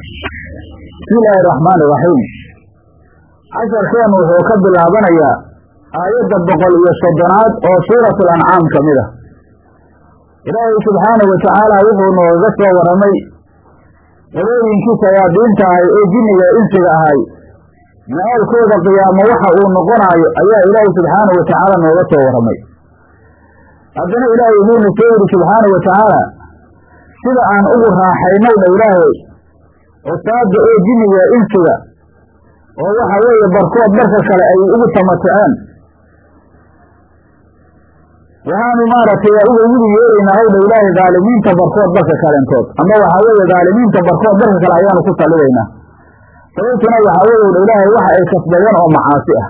bismi illaahi araxmaani iraxiim casharkeenu wuxuu ka bilaabanayaa aayadda boqol iyo soddonaad oo suuratu lancaam ka mid ah. Ilaahay subxaanahu watacaala wuxuu noogaga soo warramay qolooyinkii shayaadiinta ahay ee jinniga insiga ahay. Ma-aalkooda qiyaamo waxa uu noqonaayo ayaa ilaahay subxaanahu watacaala nooga soo warramay haddana ilaahay wuxuuna soo yidhi subxaanahu watacaala sida aan ugu raaxaynowna ilaahay cusaada oo jinniga insiga oo waxa weeye barkood marka kale ay ugu tamataceen waxaanu maaragtay uga wili yeelaynaa howdha ilaahay dhaalimiinta barkood barka kalentood ama waxaa weeye dhaalimiinta barkood barka kale ayaanu ku sallidaynaa sababtuna waxaa weeye wdha ilaahay waxa ay kasbadeen oo macaasi ah.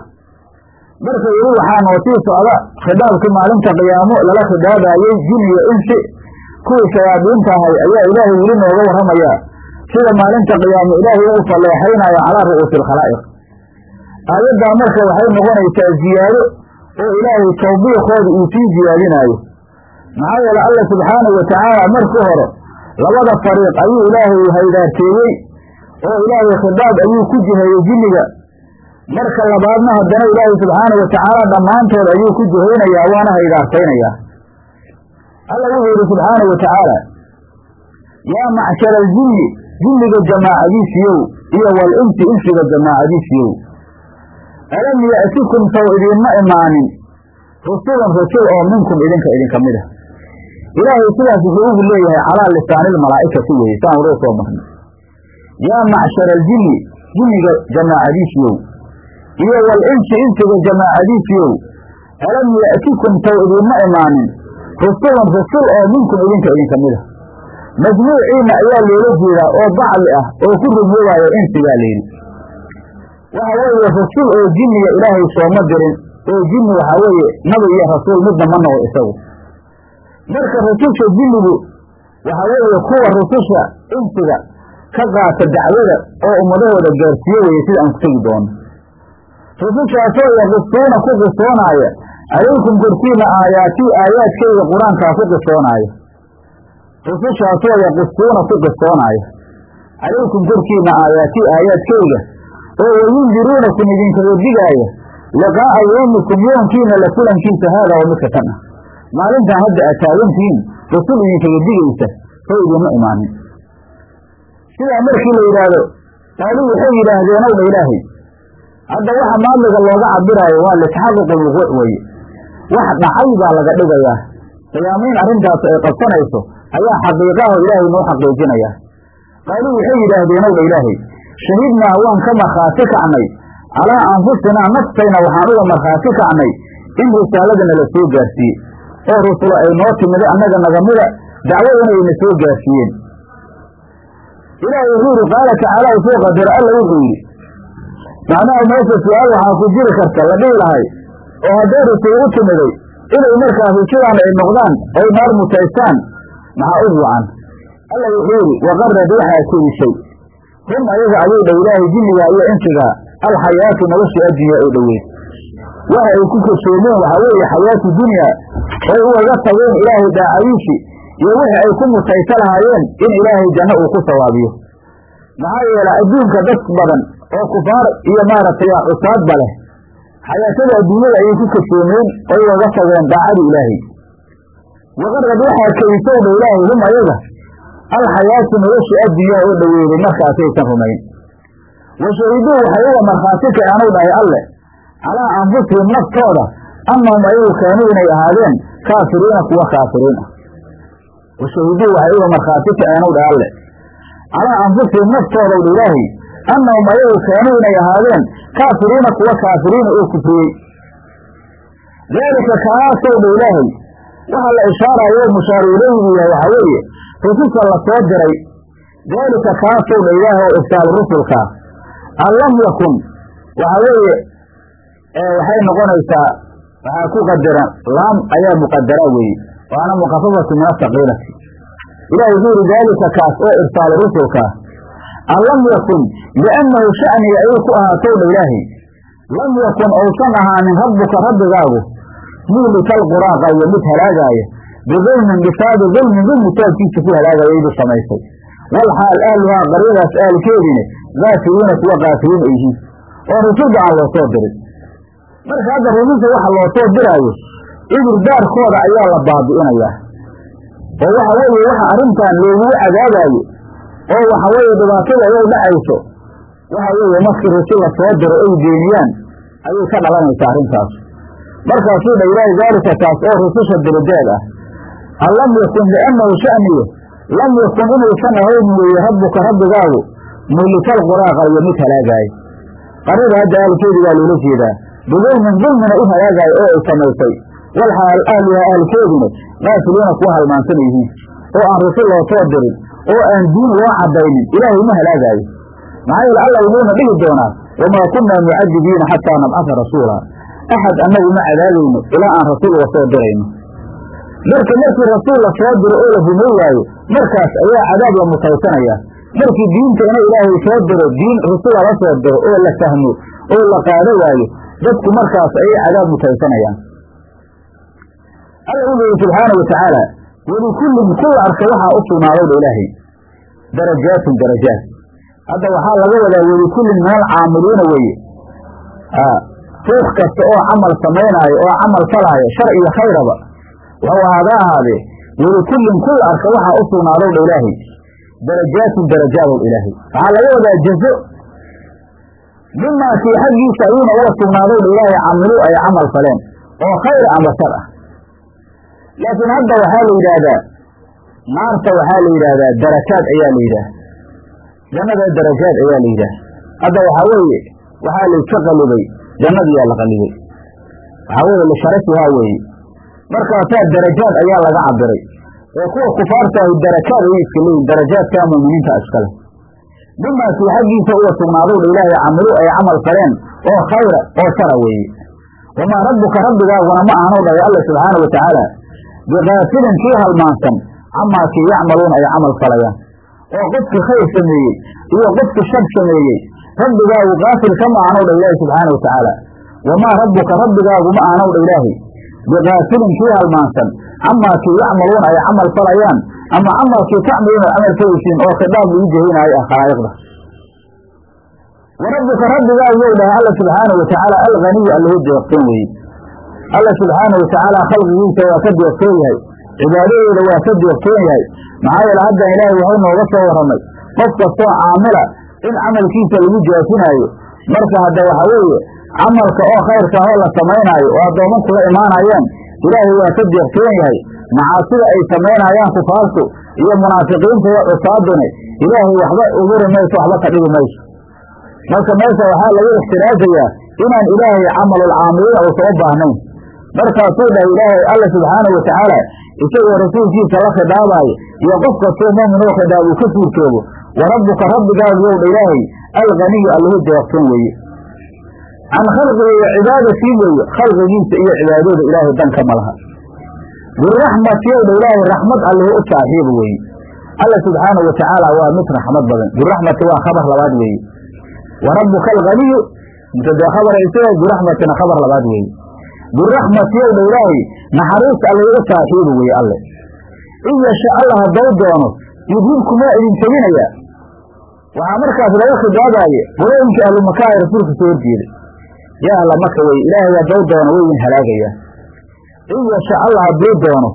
Marka weli waxaa noo sii socda khidaabkii maalinta qiyaamo lala khidaabayey jin iyo insi kuwii shayaadiinta ahay ayaa ilaahay weli nooga warramayaa sida maalinta qiyaamo ilaahay ugu falleexaynayo calaa ru'uusi alkhalaa'iq. Aayaddaa marka waxay noqonaysaa ziyaado oo ilaahay tawbiiqooda uu sii ziyaadinaayo. Maxaa yeele alla subxaanahu watacaala markii hore labada fariiq ayuu ilaahay haydaarteeyey oo ilaahay khidaab ayuu ku jiheeyey jinniga. Marka labaadna haddana ilaahay subxaanahu watacaala dhammaantood ayuu ku jihaynayaa waana haydaartaynayaa alla wuxuu yidhi subxaanahu watacaala yaa macshara aljinni jinniga jamaacadiisiyow iyo wal insi insiga jamaacadiisiyow. Alam ya'tikum saw idiinma imaanin. Rusulun rusul oo minkum idinka idinka mid ah. Ilaahay sidaas wuxuu ugu leeyahay calaa lisaanilmalaa'ikati weye saan horoo soo marnay yaa macshara aljinni jinniga jamaacadiisiyow iyo wal insi insiga jamaacadiisiyow alam ya'tikum saw idiinma imaanin. Rusulun rusul oo minkum idinka idinka mid ah majmuuciina ayaa loola jeedaa oo bacli ah oo ku rumoobaaya insigaa layidhi waxa weeye rasul oo jinniga ilaahay sooma dirin oo jinni waxaa weeye nabi iyo rasuul midna ma noqo isagu. Marka rususha jinnigu waxaa weeye kuwa rususha insiga ka qaata dacwada oo ummadahooda gaarsiiye weye sida aan ku tegi doono rusushaasoo yaqusuuna ku qisoonaaya calaykum korkiina aayaatii aayaadkayga qur'aankaa ku qisoonaaya rusushaasoo yaqusuuna ku qisoonaaya calaykum korkiina aayaatii aayaadkayga oo wayundiruunakum idinkaga digaaya liqaa'a yowmikum yoonkiina la kulankiisa haadaa waa midka tan ah. Maalintaan hadda aad taagantihiin rasul idinkaga digaysa soo idiinma imaanin. Sidaa markii la yidhaahdo qaaluu waxay yidhaahdeen ow dha ilaahay hadda waxa maadliga looga cabiraayo waa litaxaquqi lwuquuc weye wax dhacay baa laga dhigayaa. Qiyaamo in arrintaas ay qabsanayso ayaa xaqiiqaho ilaahay noo xaqiijinayaa qaaluu waxay yidhaahdeen dha ilaahay shahidnaa waan ka markhaati kacnay. Calaa anfusinaa naftayna waxaan uga markhaati kacnay. In risaaladana la soo gaarsiiyey. Oo rusulo ay noo timida annaga nagamida dacwadana ayna soo gaarsiiyeen. Ilaahay wuxuu yidhi qaala tacaala u soo qadaro alla wuxuu yidhi macnaha meesha su'aal waxaa ku jiri karta la dhihi lahay oo hadday rusul u timiday inay markaa rusulaan ay noqdaan oy naar mutaystaan maxaa u wacan alla wuxuu yidhi waqarad waxaa kedishay hum ayaga ayuu dha ilaahay jinniga iyo insiga alxayaatu noloshii addunya oo dhoweyd waxa ay ku kashoomeen waxaa weeye xayaatu dunya oy ugaga tageen ilaahay daacadiisi iyo wixii ay ku mutaysa lahaayeen in ilaahay janno uu ku sawaabiyo. Maxaa yeele adduunka dad badan oo kufaar iyo maaragtay cusaadba leh. Xayaatada adduunyada ayay ku kashoomeen oy ugaga tageen daacadii ilaahay waqarad waxaa kedisow dha ilaahay hum ayaga alxayaatu nolosha addunya oo dhoweeday markaasaysan rumayn. Wa shahiduu waxay uga markhaati kaceenuu dhahay alle. Calaa anfusihim naftooda annahum ayagu kaanuu inay ahaadeen kaafiriina kuwa kaafiriin ah wa shahiduu waxay uga markhaati kaceenuu dhahay alle. Calaa anfusihim naftooda dha ilaahay annahum ayagu kaanuu inay ahaadeen kaafiriina kuwa kaafiriina oo kufriyey daalika kaasow dha ilaahay waxa la ishaarayo mushaaru yahay waxaa weeye rususha la diray daalika kaasow dha ilaahay oo irsaal rusulkaa an lam yakun waxaa weeye waxay noqonaysaa waxaa ku qadaran laam ayaa muqadara weeye waana mukafafatu min asaqiilati ilahi wuxuu yihi daalika kaas oo irsaal rusulkaa an lam yakun liannahu sha'niga ayay ku ahaatow dha ilaahay lam yakun ousan ahaanin rabbuka rabbigaagu muhlika alquraaqa iyo mid halaagaaya bidulmin bisaabi dulmin dulmi taabkiisa ku halaagaya iduu samaysay wal xaal ahluhaa qaryadaas aalkeediina kaafiliina kuwa kaafiliin ay yihiin oo rusulba aan loo soo dirin marka hadda rususha waxa loo soo diraayo cudurdaarkooda ayaa la baabi'inayaa oo waxa weeye waxa arrintan loogugu cadaabaayo oo waxa weeye dhibaatada ay dhacayso waxa weeye markii rusul la soo diro ay beeniyaan ayay ka dhalanaysaa arrintaas markaasuu dha ilaahay daalika taas oo rususha dirideed ah. An lam yakun liannahu sha'niye lam yakun inuusan ahayn weeye rabbuka rabbigaagu mulikal quraa mid halaagaayo qaryada hadda aalkeedi baa loola jeedaa. Bidulmin dulmina u halaagaayo oo ay samaysay wal xaal ahluha aalkeedina kaafiliina kuwa halmaansan yihiin oo aan rusul loo soo dirin oo aan diin loo caddaynin ilaahay ma halaagaayo. Maxaa yeele alla wuxuuna dhihi doonaa wamaa kunnaa mucadibiina xataa nabcasa rasuula axad annagu ma cadaabayno ilaa aan rasuul uga soo dirayno marka markii rasuul la soo diro oo la rumay waayo markaas ayaa cadaab la mutaysanaya markii diintana ilaahay soo diro diin rusula la soo diro oo la fahmo oo la qaado waayo dadku markaas ayay cadaab mutaysanayaan alla wuxu yihi subxaana wa tacaala walikullin kulla arka waxaa u sugnaadowdha ilaahay darajaatun darajaat hadda waxaa laga wadaa welikullin min alcaamiliina weeye ruux kasta oo camal samaynaayo oo camal falaayo shar iyo khayraba wuxuu ahaada ahaadee welikullin kulla arka waxaa u sugnaadowdha ilaahay. Darajaatun darajaadow ilaahay. Waxaa laga wadaa jazo mimaa kii xaggiisa ayuuna uga sugnaadowdha ilaahay camiluu ay camal faleen oo khayr ama shar ah. Laakiin hadda waxaa la yidhaahdaa naarta waxaa la yidhaahdaa darakaad ayaa la yidhaah jannada darajaad ayaa la yidhaah hadda waxaa weeye waxaa layska qalibay jannadiyaa la qalibay waxaa weeye lisharafihaa weeye. Markaasaa darajaad ayaa laga cabiray oo kuwa kufaartaahi darakaad ayay iska leeyihiin darajaadkaa muuminiinta iskale. Bimaakii xaggiisa uga sugnaadowdha ilaahay camilu ay camal faleen oo khayra oo shara weeye. Wamaa rabbuka rabbigaaguna ma ahanuu dhahay alla subxaana wa tacaala biqaafilin kii halmaansan camaa kii yacmaluuna ay camal falayaan. Oo qofkii khayr sameeyey iyo qofkii shar sameeyey rabbigaagu kaafil kama ahanow dha ilaahi subxaana wa tacaala wamaa rabbuka rabbigaagu ma ahanow dha ilaahi biqaafilin kii halmaansan camaa kii yacmaluuna ay camal falayaan ama camaa kii tacmaluuna camal falaysiin oo khidhaab lagu jehinaayo ah khalaa'iqda wa rabbuka rabbigaagu yow dhahay alla subxaana wa tacaala alghaniyu allahu deeqsan weeye alla subxaana wa tacaala khalqigiisa waa ka deeqsoon yahay cibaadadooda waa ka deeqsoon yahay maxaa yeele haddan ilaahay waxuu nooga soo warramay qof kastoo caamila in camalkiisa lagu jaasinaayo marka hadda waxa weeye camalka oo khayrka oo la samaynaayo oo addooman kula imaanayaan ilaahay waa ka deeqsoon yahay. Macaasida ay samaynayaan kufaartu iyo munaafiqiinta iyo cusaadune ilaahay waxba uguri mayso waxba ka dhigi mayso. Marka meesha waxaa laga ixtiraajayaa inaan ilaahay camalulcaamiliin uusan u baahnayn. Markaasuu dhahay ilaahay alla subxaanau wa tacaala isagoo rasuulkiisa la khidhaabaayo iyo qof kastoo muumin oo khidhaab uu ka suurtoobo wa rabbuka rabbigaagu yowdha ilaahay alghaniyu allahu deeqsan weeye. Can khalqihi wa cibaadatii weeye khalqigiisa iyo cibaadooda ilaahay danka ma laha. Biraxmati yowdha ilaahay raxmad allahu u saaxiiba weeye. Alla subxaanau wa tacaala waa mid raxmad badan. Biraxmati waa khabar labaad weeye. Wa rabbuka alghaniyu mutadee khabar isaga biraxmatina khabar labaad weeye. Biraxmati yowdha ilaahay naxariis allahu u saaxiiba weeye alle. In yasha alla haddau doono yudhibkumaa idin teginaya waxaa markaas laga khidaabaaye qolooyinka ahlu maka ee rasuulka soo horjeeda yaa ahla maka weye ilaahay haddau doono way idin halaagayaa in yasha alla hadduu doono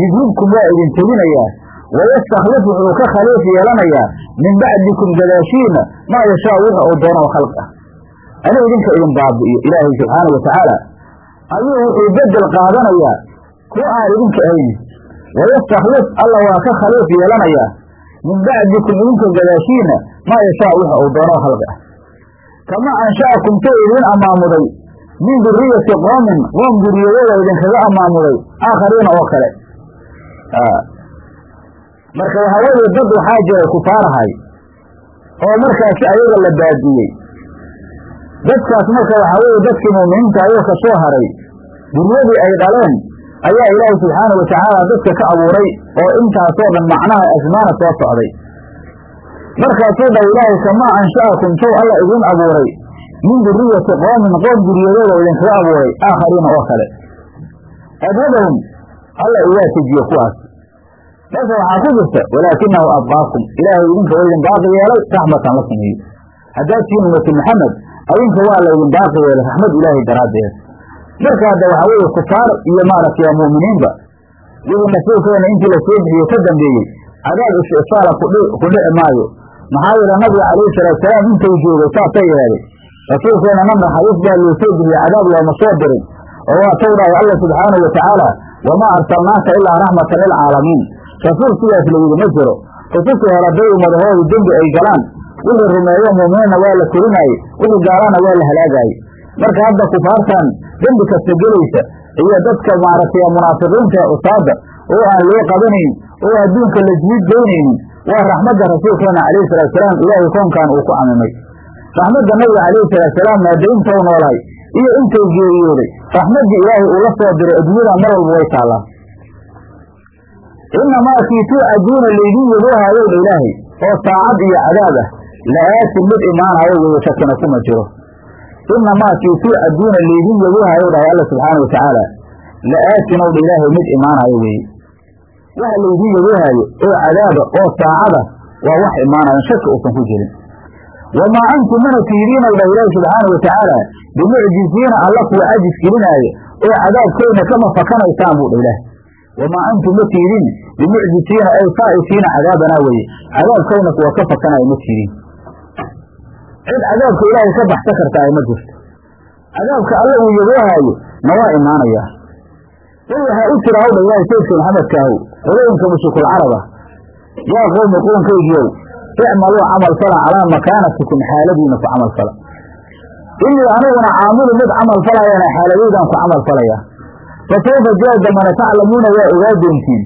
yudhibkum waa idin teginayaa wayastakhlif wuxuu ka khaliif yeelanayaa min bacdikum gadaashiina maa yashaa wix uu doono oo khalq ah anuu idinka idin baabi'iyo ilaahay subxaanau watacaala ayuu wuxuu bedel qaadanayaa kuwa aan idinka ahayni wayastakhlif alla waa ka khaliif yeelanayaa. Min bacdikum idinka gadaashiina maa yashaa wix uu doono oo khalqi ah kamaa ansha'akum soo idiin ammaamuday min duriyati qoomin qoom duriyadooda idinkaga ammaamuday aakhariina oo kale marka weeye dad waxaa jiray kufaarahay oo markaasi ayaga la baadiyey dadkaas marka waxaa weeye dadkii muuminiinta ayuu ka soo haray duriyadii ay dhaleen ayaa ilaahay subxaana wa tacaala dadka ka abuuray oo intaasoo dhan macnaha asmaana soo socday markaasuu dha ilaahay kamaa ansha'akum? Sow alla idin abuuray. Min duriyati qoomin qoom duriyadooda idinkaga abuuray. Aakhariina oo kale. Adhabahum alla iwaa tejiye kuwaas. Meesha waxaa ku jirta walaakinahu abqaakum ilaahay idinka waa idin baaqi yeelay raxmatan la sameeyey. Haddaad tihiin ummatu maxamed adinka waa laydin baaqi yeelay raxmad ilaahay daraaddeed. Marka hadda waxaa weeye kufaar iyo maaragtay mu'miniinba. Iyadoo rasuulkeena intii la soo bixiye ka dambeeyey cadaab ishisaala ku dhici maayo maxaa yeele nabiga calayhi salaatusalaam intuu joogay saasay yidhahdeen rasuulkeena na naxariis baa loo soo cadaab looma soo dirin. Oo waa taw dhahay alla subxaanahu watacaala wamaa arsalnaaka ilaa raxmatan lilcaalamiin rasuul sidaas la yidhi ma jiro. Rususii hore hadday ummadahoodu dembi ay galaan wixii rumeeyo muuminiinna waa la korinaaye wixii gaalana waa la halaagaayey marka hadda kufaartan dembi kasta gelaysa iyo dadka maaragtay munaafiqiinta usaada oo aan loo qabanayn oo adduunka la jiid goynaynin waa raxmadda rasuulkeena calayhi salaatusalaam ilaahay koonkan uu ku camimay raxmadda nabiga calayhi salaatusalaam maada intou noolaay iyo intuu geeriyooday raxmaddii ilaahay uu la soo diray adduunyadan mar walba way taallaa inamaa kii tuucaduuna laydin yaboohayow dha ilaahay oo saacad iyo cadaab ah. La-aatin mid imaanayo weeye shakina kuma jiro. Inamaa kii tuucaduuna laydin yaboohayow dhahay alla subxaana watacaala la-aatinow dha ilaahay mid imaanayo weeye waxa laydin yaboohayo oo cadaaba oo saacada waa wax imaanayan shaki uusan ku jirin. Wamaa antum mana tihidiinow dhah ilaahi subxaana watacaala bimucjiziina alla kuwa cajis gelinaayo oo cadaabkeyna kama fakanaysaan buu dha ilaah wamaa antum ma tiidin bimucjisiina ay faa'isiina cadaabanaa weye cadaabkayna kuwa ka fakanaya ma tiidin cid cadaabka ilaahay ka baxsa kartaa ma jirto. Cadaabka alla uu yaboohaayo na waa imaanayaa. Qul waxaa u jira hawdha ilaahay saydka maxamedkaahu qolooyinka mushrikul carab ah yaa qowmi qoonkaygiiow icmaluu camal fala calaa makaanatikum xaaladiina ku camal fala. Inii aniguna caamilu mid camal falayana xaaladaydan ku camal falaya. Fasawfa jaa damana taclamuuna waa ogaa doontiin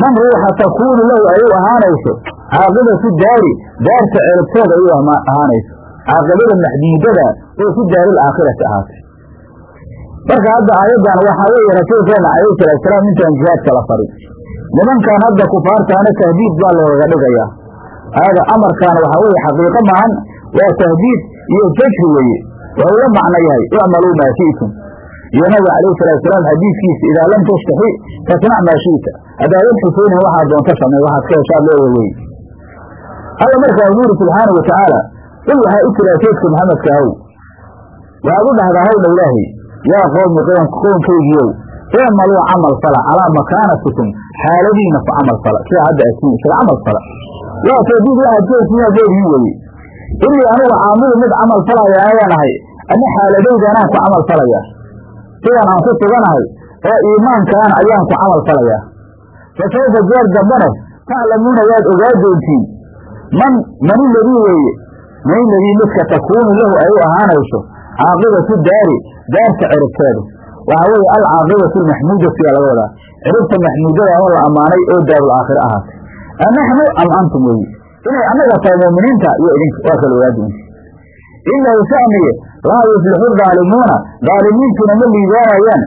man ruuxa takuunu lahu ayuu ahaanayso? Caaqibatu daari daarta ceribtooda ayuu ahaanayso. Caaqibada maxduudada oo fi daaril aakhirati ahaatay. Marka hadda aayaddan waxaa weeye rasuulkeena calayhi salaatusalaam intaan jihaadka la farin nimankan hadda kufaartaana tahdiid baa loogaga dhigayaa aada amarkaan waxaa weeye xaqiiqo maahan waa tahdiid iyo jajri weeye. Waa ula macno yahay icmaluu maa shi'tum. Iyo nabiga calayhi salaatusalaam xadiidkiisa idaa lam tastaxi fasnac maa shi'ta. Haddaadan xusaynin waxaad doonto samey waxaad ka heshaad leeya weye alla markaa wuxuu yuri subxaanau watacaala qul waxaa u jiraa saydka maxamedka ahow waxaad u dhahdaa hawdha ilaahay yaa qowmi qoonkaygiiow icmaluu camal fala calaa makaanatikum xaaladiina ku camal fala sida hadda atiin isaga camal fala waa weye inii anugu caamilu mid camal falaya ahay ama xaaladayda ku camal sidan aan ku suganahay oo iimaankaan ayaan ku camal falayaa fa sawfa jeer dambana taclamuuna waad ogaa doontiin man mani ladii weeye midka takuunu lahu ay u ahaanayso caaqibatu daari daarta ciribteedu waxaa weeye alcaaqibatu almaxmuudatu yaa laga wadaa ciribta maxmuudada oo la ammaanay oo daarul aakhire ahaatay anaxnu am antum weeye inay annaga tahay muuminiinta iyo idinka waa kala doonti inahu shaniye laa yuflixu daalimuuna daalimiintuna ma liibaanayaan.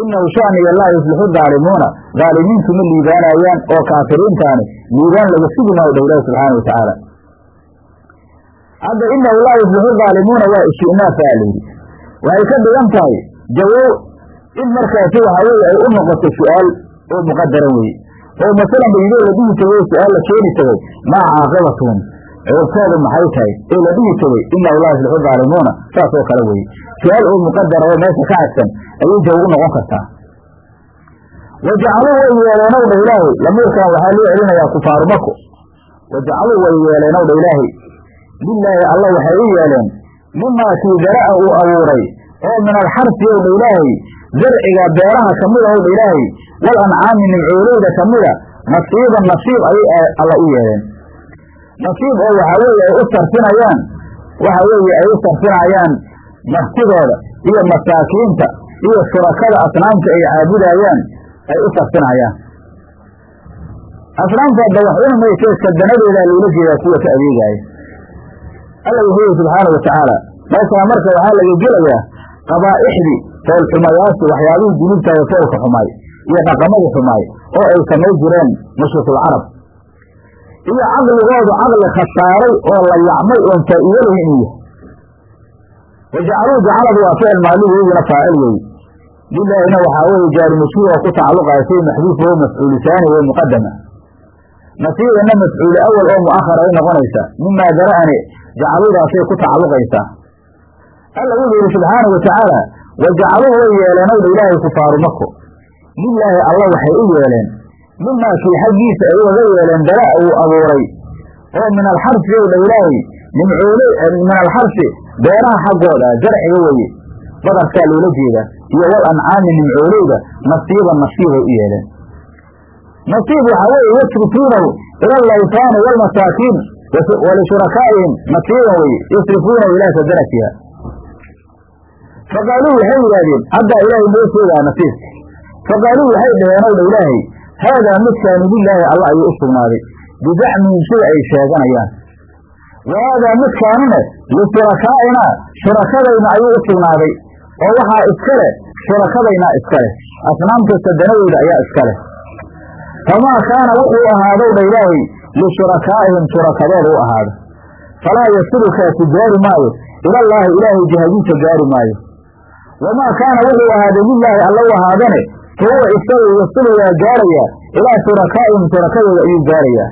Inahu shaniye laa yuflixu daalimuuna daalimiintu ma liibaanayaan oo kaafiriintaani liibaan laga sugi maayo dha ilahi subxaana watacaala hadda inahu laa yuflixu daalimuuna waa istinaafa a layidhi waxay ka dhigan tahay jawow in markaasi waxaa weye ay u noqoto su'aal oo muqadaran weye oo masalan ba yidoo la dhihi tagay su'aal la keeni tagay maa caaqibatuhum ciribtoodu maxay tahay? Ee la dhihi tagay inahu laa yuflixu daalimuuna saas oo kale weye su'aal oo muqadara oo meesha ka cadsan ayay jaw u noqon kartaa. Wajacaluu way yeeleenow dha ilaahay. Lamiirkan waxaa loo celinayaa kufaaru mako wajacaluu way yeeleenow dha ilaahay. Lilaahi alla waxay u yeeleen mimaa kii dara'a uu abuuray oo min alxarsi ow dha ilaahay zarciga beeraha kamida ow dha ilaahay wal ancaami nimcooleyda kamida nasiiban nasiib ayay alla u yeeleen nasiib oo waxaa weeye ay u sarfinayaan waxa weeye ay u sarfinayaan martidooda iyo masaakiinta iyo shurakada asnaamta ay caabudaayaan ay u sarfinayaan. Asnaamta hadda wax cuni mayse sadanadeedaa loola jeedaa kuwa ka adeegaaya alla wuxuu yihi subxaana watacaala meeshaa marka waxaa laga gelayaa qabaa'ixdii foolxumayaasi waxyaabihii dunuubtaada foolka xumaay iyo dhaqamadii xumaay oo ay samay jireen mushrikul-carab iyo caqligoodu caqli khasaaray oo la yacmay oon faa'iido lahin inuu wajacaluu jacaladu waa ficil maaligu iyaguna faacil weeye lilaahina waxaa weeye jaari mashhuur oo ku tacalluqaya shay maxduuf oo mafcuulu saani way muqadama nasiibana mafcuulu awal oo mu'ahar ay noqonaysaa. Mimaa dara'ani jacaludaasay ku tacalluqaysaa alla wuxuu yidhi subxaana wa tacaala wa jacaluu way yeeleenowdha ilaahay kufaaru mako lilaahi alla waxay u yeeleen. Mimaa kii xaggiisa ay ugaga yeeleen dara uu abuuray. Oo min alxarsi ow dha ilaahay nimcoole min alxarsi beeraha xaggooda zarciga weye badarkaa loola jeedaa iyo wal ancaami nimcooleyda nasiiban nasiibay u yeeleen. Nasiib waxaa weeye yasrifuunahu ila alaytaani waalmasaakiin walishurakaa'ihim nasiiban weye yasrifuunahu ilaa sadaratiha faqaaluu waxay yidhaahdeen haddaa ilaahay noo sheegaa nasiibka faqaaluu waxay dhaheen ow dha ilaahay haadaa midkaani lilaahi alla ayuu u sugnaaday. Bizacmihim sida ay sheeganayaan. Wa haadaa midkaanuna lishurakaainaa shurakadayna ayuu u sugnaaday. Oo waxaa iska leh shurakadaynaa iska leh. Asnaamta sadanadooda ayaa iska leh. Famaa kaana wuxuu ahaadow dha ilaahay lishurakaa'ihim shurakadooda u ahaada. Falaa yasilukaasi gaari maayo. Ilallaahi ilaahay jihadiisa gaari maayo wamaa kaana wuxuu ahaaday lilaahi alla u ahaadane fa huwa isagu yasilu waa gaarayaa ilaa shurakaa'ihim shurakadooda ayuu gaarayaa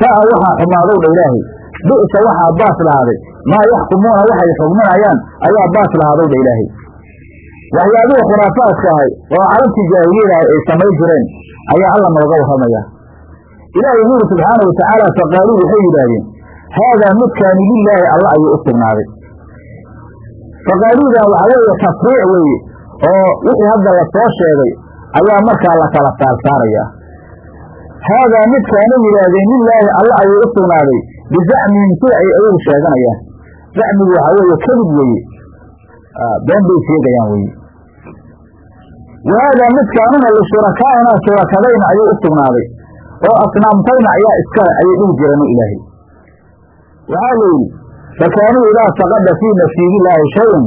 sha'a waxaa xumaadow dha ilaahay bi'sa waxaa baas lahaaday maa yaxkumuuna waxay xugminayaan ayaa baas lahaadow dha ilaahay waxyaabihii khuraafaadka ahay oo carabtii jaahiliyadahay ay samayn jireen ayaa alla nooga warramayaa ilaahay wuxu yidhi subxaana wa faqaaluu waxay yidhaahdeen haadaa midkaani lilaahi alla ayuu u sugnaaday faqaaluudan waxaa weeye tafriic weeye oo wixii hadda la soo sheegay ayaa markaa la kala saarsaarayaa haadaa midkaana yidhaahdeen lilaahi alla ayuu u sugnaaday bizacmihim sida ay ayagu sheeganayaan. Zacmigu waxaa weeye kadib weeye. Been bay sheegayaan weye wa haadaa midkaanuna lishurakaaina shurakadayna ayuu u sugnaaday oo asnaamtayna ayaa iskale ayay dhihi jireen ilaahay. Waxaa la yidhi fakaanuu idaa saqada fii nasiibillaahi shayun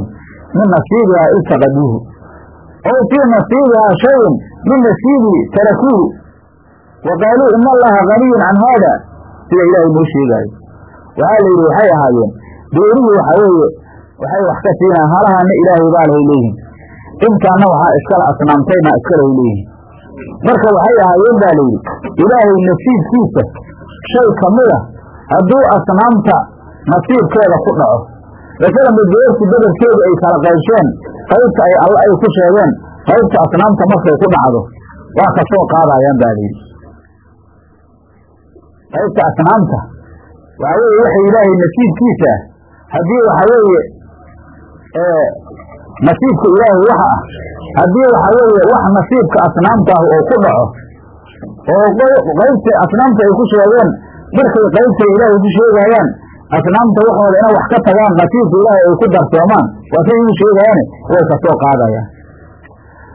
min nasiibihaa iltaqaduuhu ow fii nasiibihaa shayun min nasiibihi tarakuuhu wa qaaluu ina allaha ganiyun can haada sida ilaahay noo sheegaayo waxaa la yidhi waxay ahaayeen beerihii waxaa weeye waxay wax ka siinaan halahaana ilaahay baa lahay leeyihiin intaanna waxaa iskale asnaamtayna iskalehay leeyihiin marka waxay ahaayeen baa layidhi ilaahay nasiibkiisa shay ka mida hadduu asnaamta nasiibkeeda ku dhaco. Masalanba beerti bedelkeedu ay kala qaybsheen qaybta ay alla ay ku sheegeen qaybta asnaamta markay ku dhacdo waa ka soo qaadayaan baa layidhi qaybta asnaamta waxaa weeye waxa ilaahay nasiibkiisa haddii waxaa weeye nasiibka ilaahay waxa ah haddii waxaa weeye wax nasiibka asnaamta ah oo ku dhaco oo qaybta asnaamta ay ku sheegeen markay qaybta ilaahay ku sheegaayaan asnaamta waxooda inay wax ka tagaan nasiibka ilaahay ay ku darsoomaan. Waa say igu sheegayaane way ka soo qaadayaan.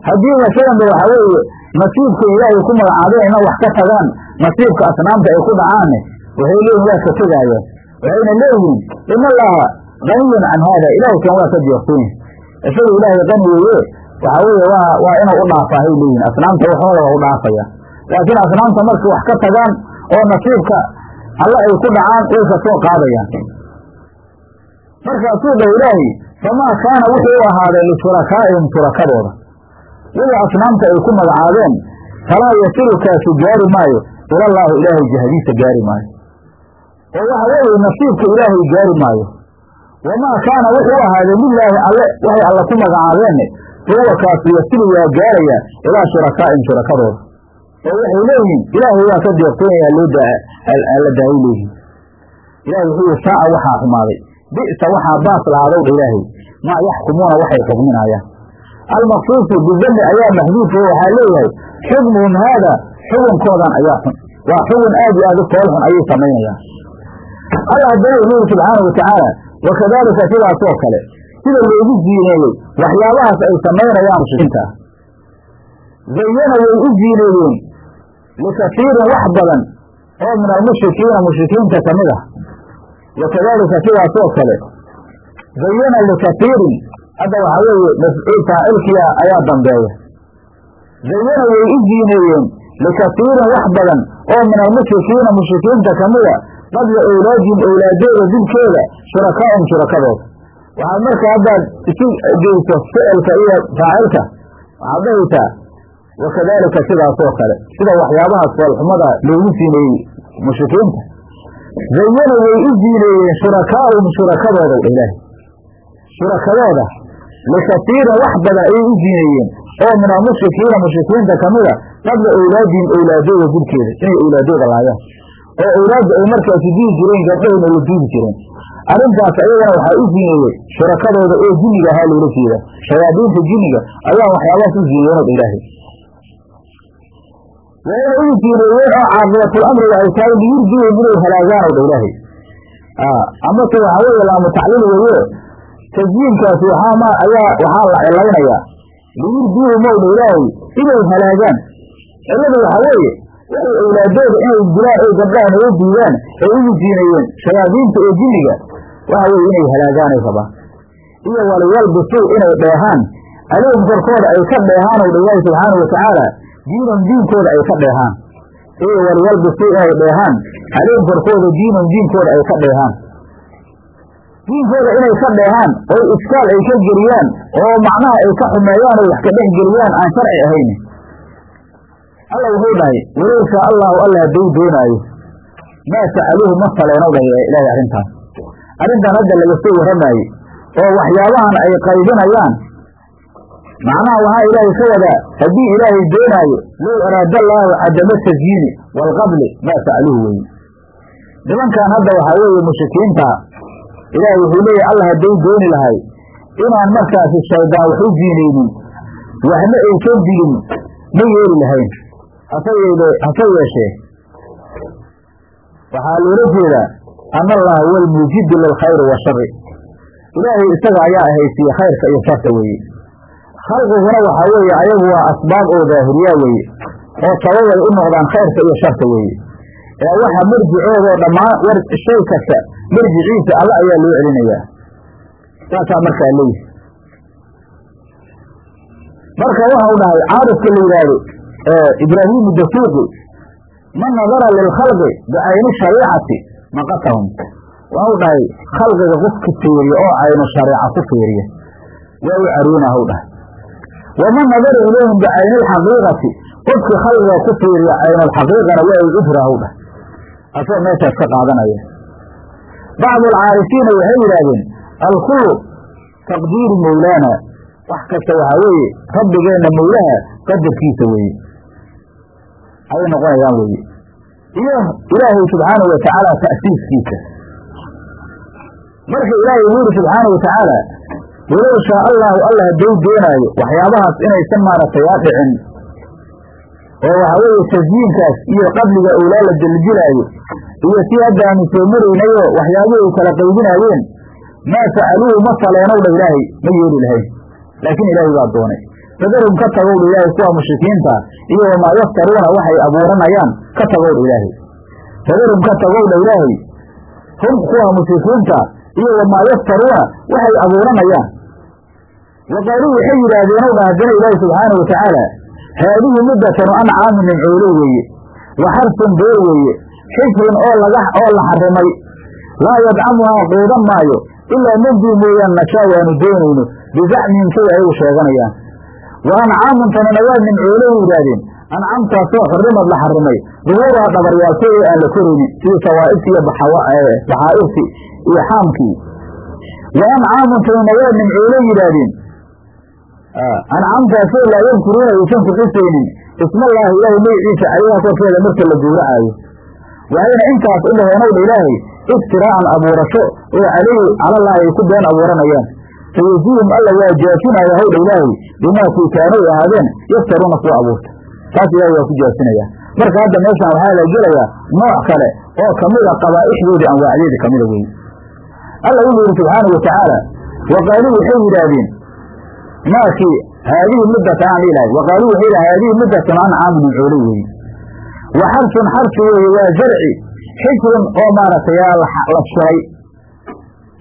Haddii masalanba waxaa weeye nasiibka ilaahay ku magacaabeen inay wax ka tagaan nasiibka asnaamta ay ku dhacaanne waxay leeyihiin waa ka tegaayaan waxayna leeyihiin in allaha ganiyun can haada ilaahay kan waa ka deeqsanya isaga ilaahay qani weeye waxaa weeye waa waa inuu u dhaafaahay leeyihiin asnaamta waxooda waa u dhaafaya. Laakiin asnaamta markay wax ka tagaan oo nasiibka alle ay ku dhacaan way ka soo qaadayaan markaasuu dha ilaahay famaa kaana wuxuu u ahaaday lishurakaa'ihim shurakadooda wixii asnaamta ay ku magacaabeen falaa yasilukaasi gaari maayo ilallaahi ilaahay jihadiisa gaari maayo. Oo waxa weeye nasiibka ilaahay gaari maayo. Wamaa kaana wuxuu u ahaaday lilaahi alle waxay alle ku magacaabeenne fahuwa kaasi yasilu waa gaaraya ilaa shurakaa'ihim shurakadooda oo waxay leeyihiin ilaahay waa ka deeqtoonayaa loo la daayay leeyihiin. Ilahay wuxuu yihi saa'a waxaa xumaaday. Bi'sa waxaa baas lahaadowdha ilaahay. Maa yaxkumuuna waxay xugminayaan. Almaqsuusu bidami ayaa maxduudka waxaa leeyahay. Xukmuhum haada xukunkoodan ayaa xun. Waa xukun aad iyo aad u fool xun ayay samaynayaan alla haddana wuxuu yihi subxaana watacaala wakadaalika sidaasoo kale. Sida loogu ziineeyey waxyaabahaas ay samaynayaan mushrikiinta zayana way u ziineeyeen likasiirin wax badan oo min almushrikiina mushrikiinta ka mid ah wakadaalika sidaasoo kale zayana likasiirin hadda waxaa weeye mafcuul faacilkiia ayaa dambeeya zayana way u ziineeyeen likasiirin wax badan oo min almushrikiina mushrikiinta ka mida qadla owlaadihim owlaadooda dilkeeda shurakaa'um shurakadooda waxaad marka haddaad isu geyso ficilka iyo faacilka waxaad dhahaysaa wakadaalika sidaasoo kale sida waxyaabahaas foolxumada loogu siineeyey mushrikiinta zayana way u ziineeyeen shurakaa'uhum shurakadooda ilaahay shurakadooda likasiirin wax badan ayay u ziineeyeen oo min almushrikiina mushrikiinta kamida qabla owlaadihim owlaadooda gurkeeda inay owlaadooda laayaan oo owlaadda ay markaasi diidi jireen gabdhahayna la diidi jireen arrintaas ayagana waxaa u ziineeyey shurakadooda oo jinniga ahaa loola jeeda shayaadiinta jinniga ayaa waxyaabahaas u ziineeyeenoo ilaahay ugu ziineeyeen oo caaqibatul amriga ay tahay liyurdiihim inay halaagaan ow dha ilaahay waxaa weeye laamu tacliil weeye. Tasyiinkaasi waxaa ma ayaa waxaa la cilaynayaa liyurdiihim ow dha ilaahay inay halaagaan. Cilladu waxaa weeye waxay owlaadooda inay dilaan oy gabdhahan uga diidaan ay ugu shayaadiinta oo jinniga. Waxa inay halaagaanay iyo waliyalbisuu inay dheehaan. Alayhim korkooda ay ka dheehaan ow dha ilaahi subxaana watacaala diinahum diinkooda ay ka dheehaan. Iyo waliyalbisuu inay dheehaan alayhim korkooda diinahum diinkooda ay ka dheehaan. Diinkooda inay ka dheehaan oy iskaal ay ka geliyaan oo macnaha ay ka xumeeyaan oy wax ka dhex geliyaan aan sharci ahayn. Alla wuxuu dhahay walow shaa allahu alla hadduu doonaayo. Maa sa'aluuhu ma faleeno dhahay ilaahay arrintaas. Arrintan hadda laga soo warramaaye oo waxyaabahan ay qaybinayaan macnaha waxaa ilaahay ka wadaa haddii ilaahay doonaayo low araada allaahu cadama tasyiini waalqabli maa sa'aluhu weeye nimankan hadda waxaa weeye mushrikiinta ilaahay wuxuu leeyahy alla hadduu dooni lahay inaan markaasi shaydaan wax u diinaynin waxna aysan dilin ma yeeli lahayn. Hase yeeshee. Waxaa loola jeedaa ana allaha huwa almuujidu lilkhayri washari ilaahay isaga ayaa ahaysiye khayrka iyo sharta weeye khalqiguna waxaa weeye ayagu waa asbaab oo daahiriyaa weeye oo sababay u noqdaan khayrka iyo sharta weeye. Ee waxa marjicoodoo dhammaan war shay kasta marjiciisa alla ayaa loo celinayaa. Saasaa markaa leeyihi marka waxau dhahay caarifka la yidhaahdo ibraahimu dasuuqi man nadara lilkhalqi bicayni shariicati maqatahum. Waxau dhahay khalqiga qofka feeriya oo caynu shareeca ku feeriya waa u caruuna hau dhahay waman nadara ilayhim bicayni alxaqiiqati qofkii khalqiga ku feeriya caynulxaqiiqana waa u cudra hau dhahay asoo meeshaas ka qaadanaya. Bacdu alcaarifiina waxay yidhaahdeen alkullu taqdiiru mawlaana. Wax kasta waxaa weeye rabbigeenna mawlaha qadarkiisa weeye. Ayay noqonayaan weeye. Iyo ilaahay subxaanahu watacaala ta'siiskiisa. Marka ilaahay wuxu yidhi subxaana watacaala walow shaa allahu alla hadduu doonaayo waxyaabahaas inaysan maaragtay aa dhicin oo waxaa weeye tasyiinkaas iyo qabliga owlaa la deljilaayo iyo si hadda aanu soo maraynayoo waxyaabihii ay kala qaybinaayeen maa sa'aluuhu ma faleenow dha ilaahay ma yeeli lahayn laakiin ilaahay baa doonay. Fadarhum ka tagow dha ilaahay kuwa mushrikiinta iyo wamaa yaftaruuna waxay abuuranayaan ka tagow dha ilaahay. Fadarhum ka tagow dha ilaahay hum kuwa mushrikiinta iyo wamaa yaftaruuna waxay abuuranayaan wa qaaluu waxay yidhaahdeen ow dha haddana ilaahi subxaana wa tacaala haadihi muddatanu ancaamu nimcoole weeye wa xarsun beer weeye xijrun oo laga oo la xarimay. Laa yadcamuhaa quudan maayo ilaa mandii mooyaan nashaa waanu doonayno bizacmihim say ayagu sheeganayaan. Wa ancaamun tanina waa nimcoole yidhaahdeen ancamtaasoo xurimad la xarimay duhuuraa dhabaryaalkeeda aan la koraynin sidii sawaa'ibti iyo baxaa'ibti iyo xaamkii. Wa ancaamun tanina waa nimcoole yidhaahdeen ancamtaasoo laa yadkuruuna aysan ku xusaynin ismallaahi ilaahay magiciisa ayagaa korkeeda marka la gowracaayo waxayna intaas u dhaheen owdha ilaahay iftiraa'an abuurasho oo calayhi calallaahi ay ku been abuuranayaan. Fayajiihim alla waa jaasinaya howdha ilaahay bimaakii kaanoy ahaadeen yaftaruuna kuwa abuurta. Taas ilaahay waa ku jaasinaya marka hadda meeshaan waxaa la gelayaa nooc kale oo kamida qabaa'ixdoodii anwaacdeedii kamida weeye alla wuxuu yidhi subxaana wa tacaala wa qaaluu waxay yidhaahdeen maakii haadihi muddatan aan ilahay wa qaaluu waxay yidhaha haadihi muddatan ancaamu nimcoole weeye wa xarsun xarsi weeye waa zarci xijrun oo maaragtay la shiray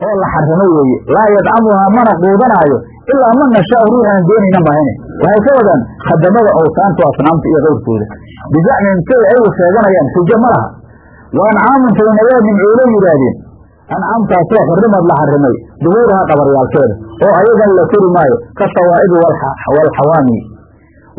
oo la xarimo weeye. Laa yadcamuhaa mana quudanaayo ilaa man nashaau ruux aan doonayna mahayne waxay ka wadaan khadamada owsaantu asnaamta iyo qowrkooda bizacmihim siday ayagu sheeganayaan xujo ma laha. Wa ancaamun taynawaa nimcoolo yidhaahdeen ancaamtaasoo xurimad la xarimay duhuuraha dhabaryaalkeeda oo ayagan la kori maayo ka sawaa'ibi waalxawaami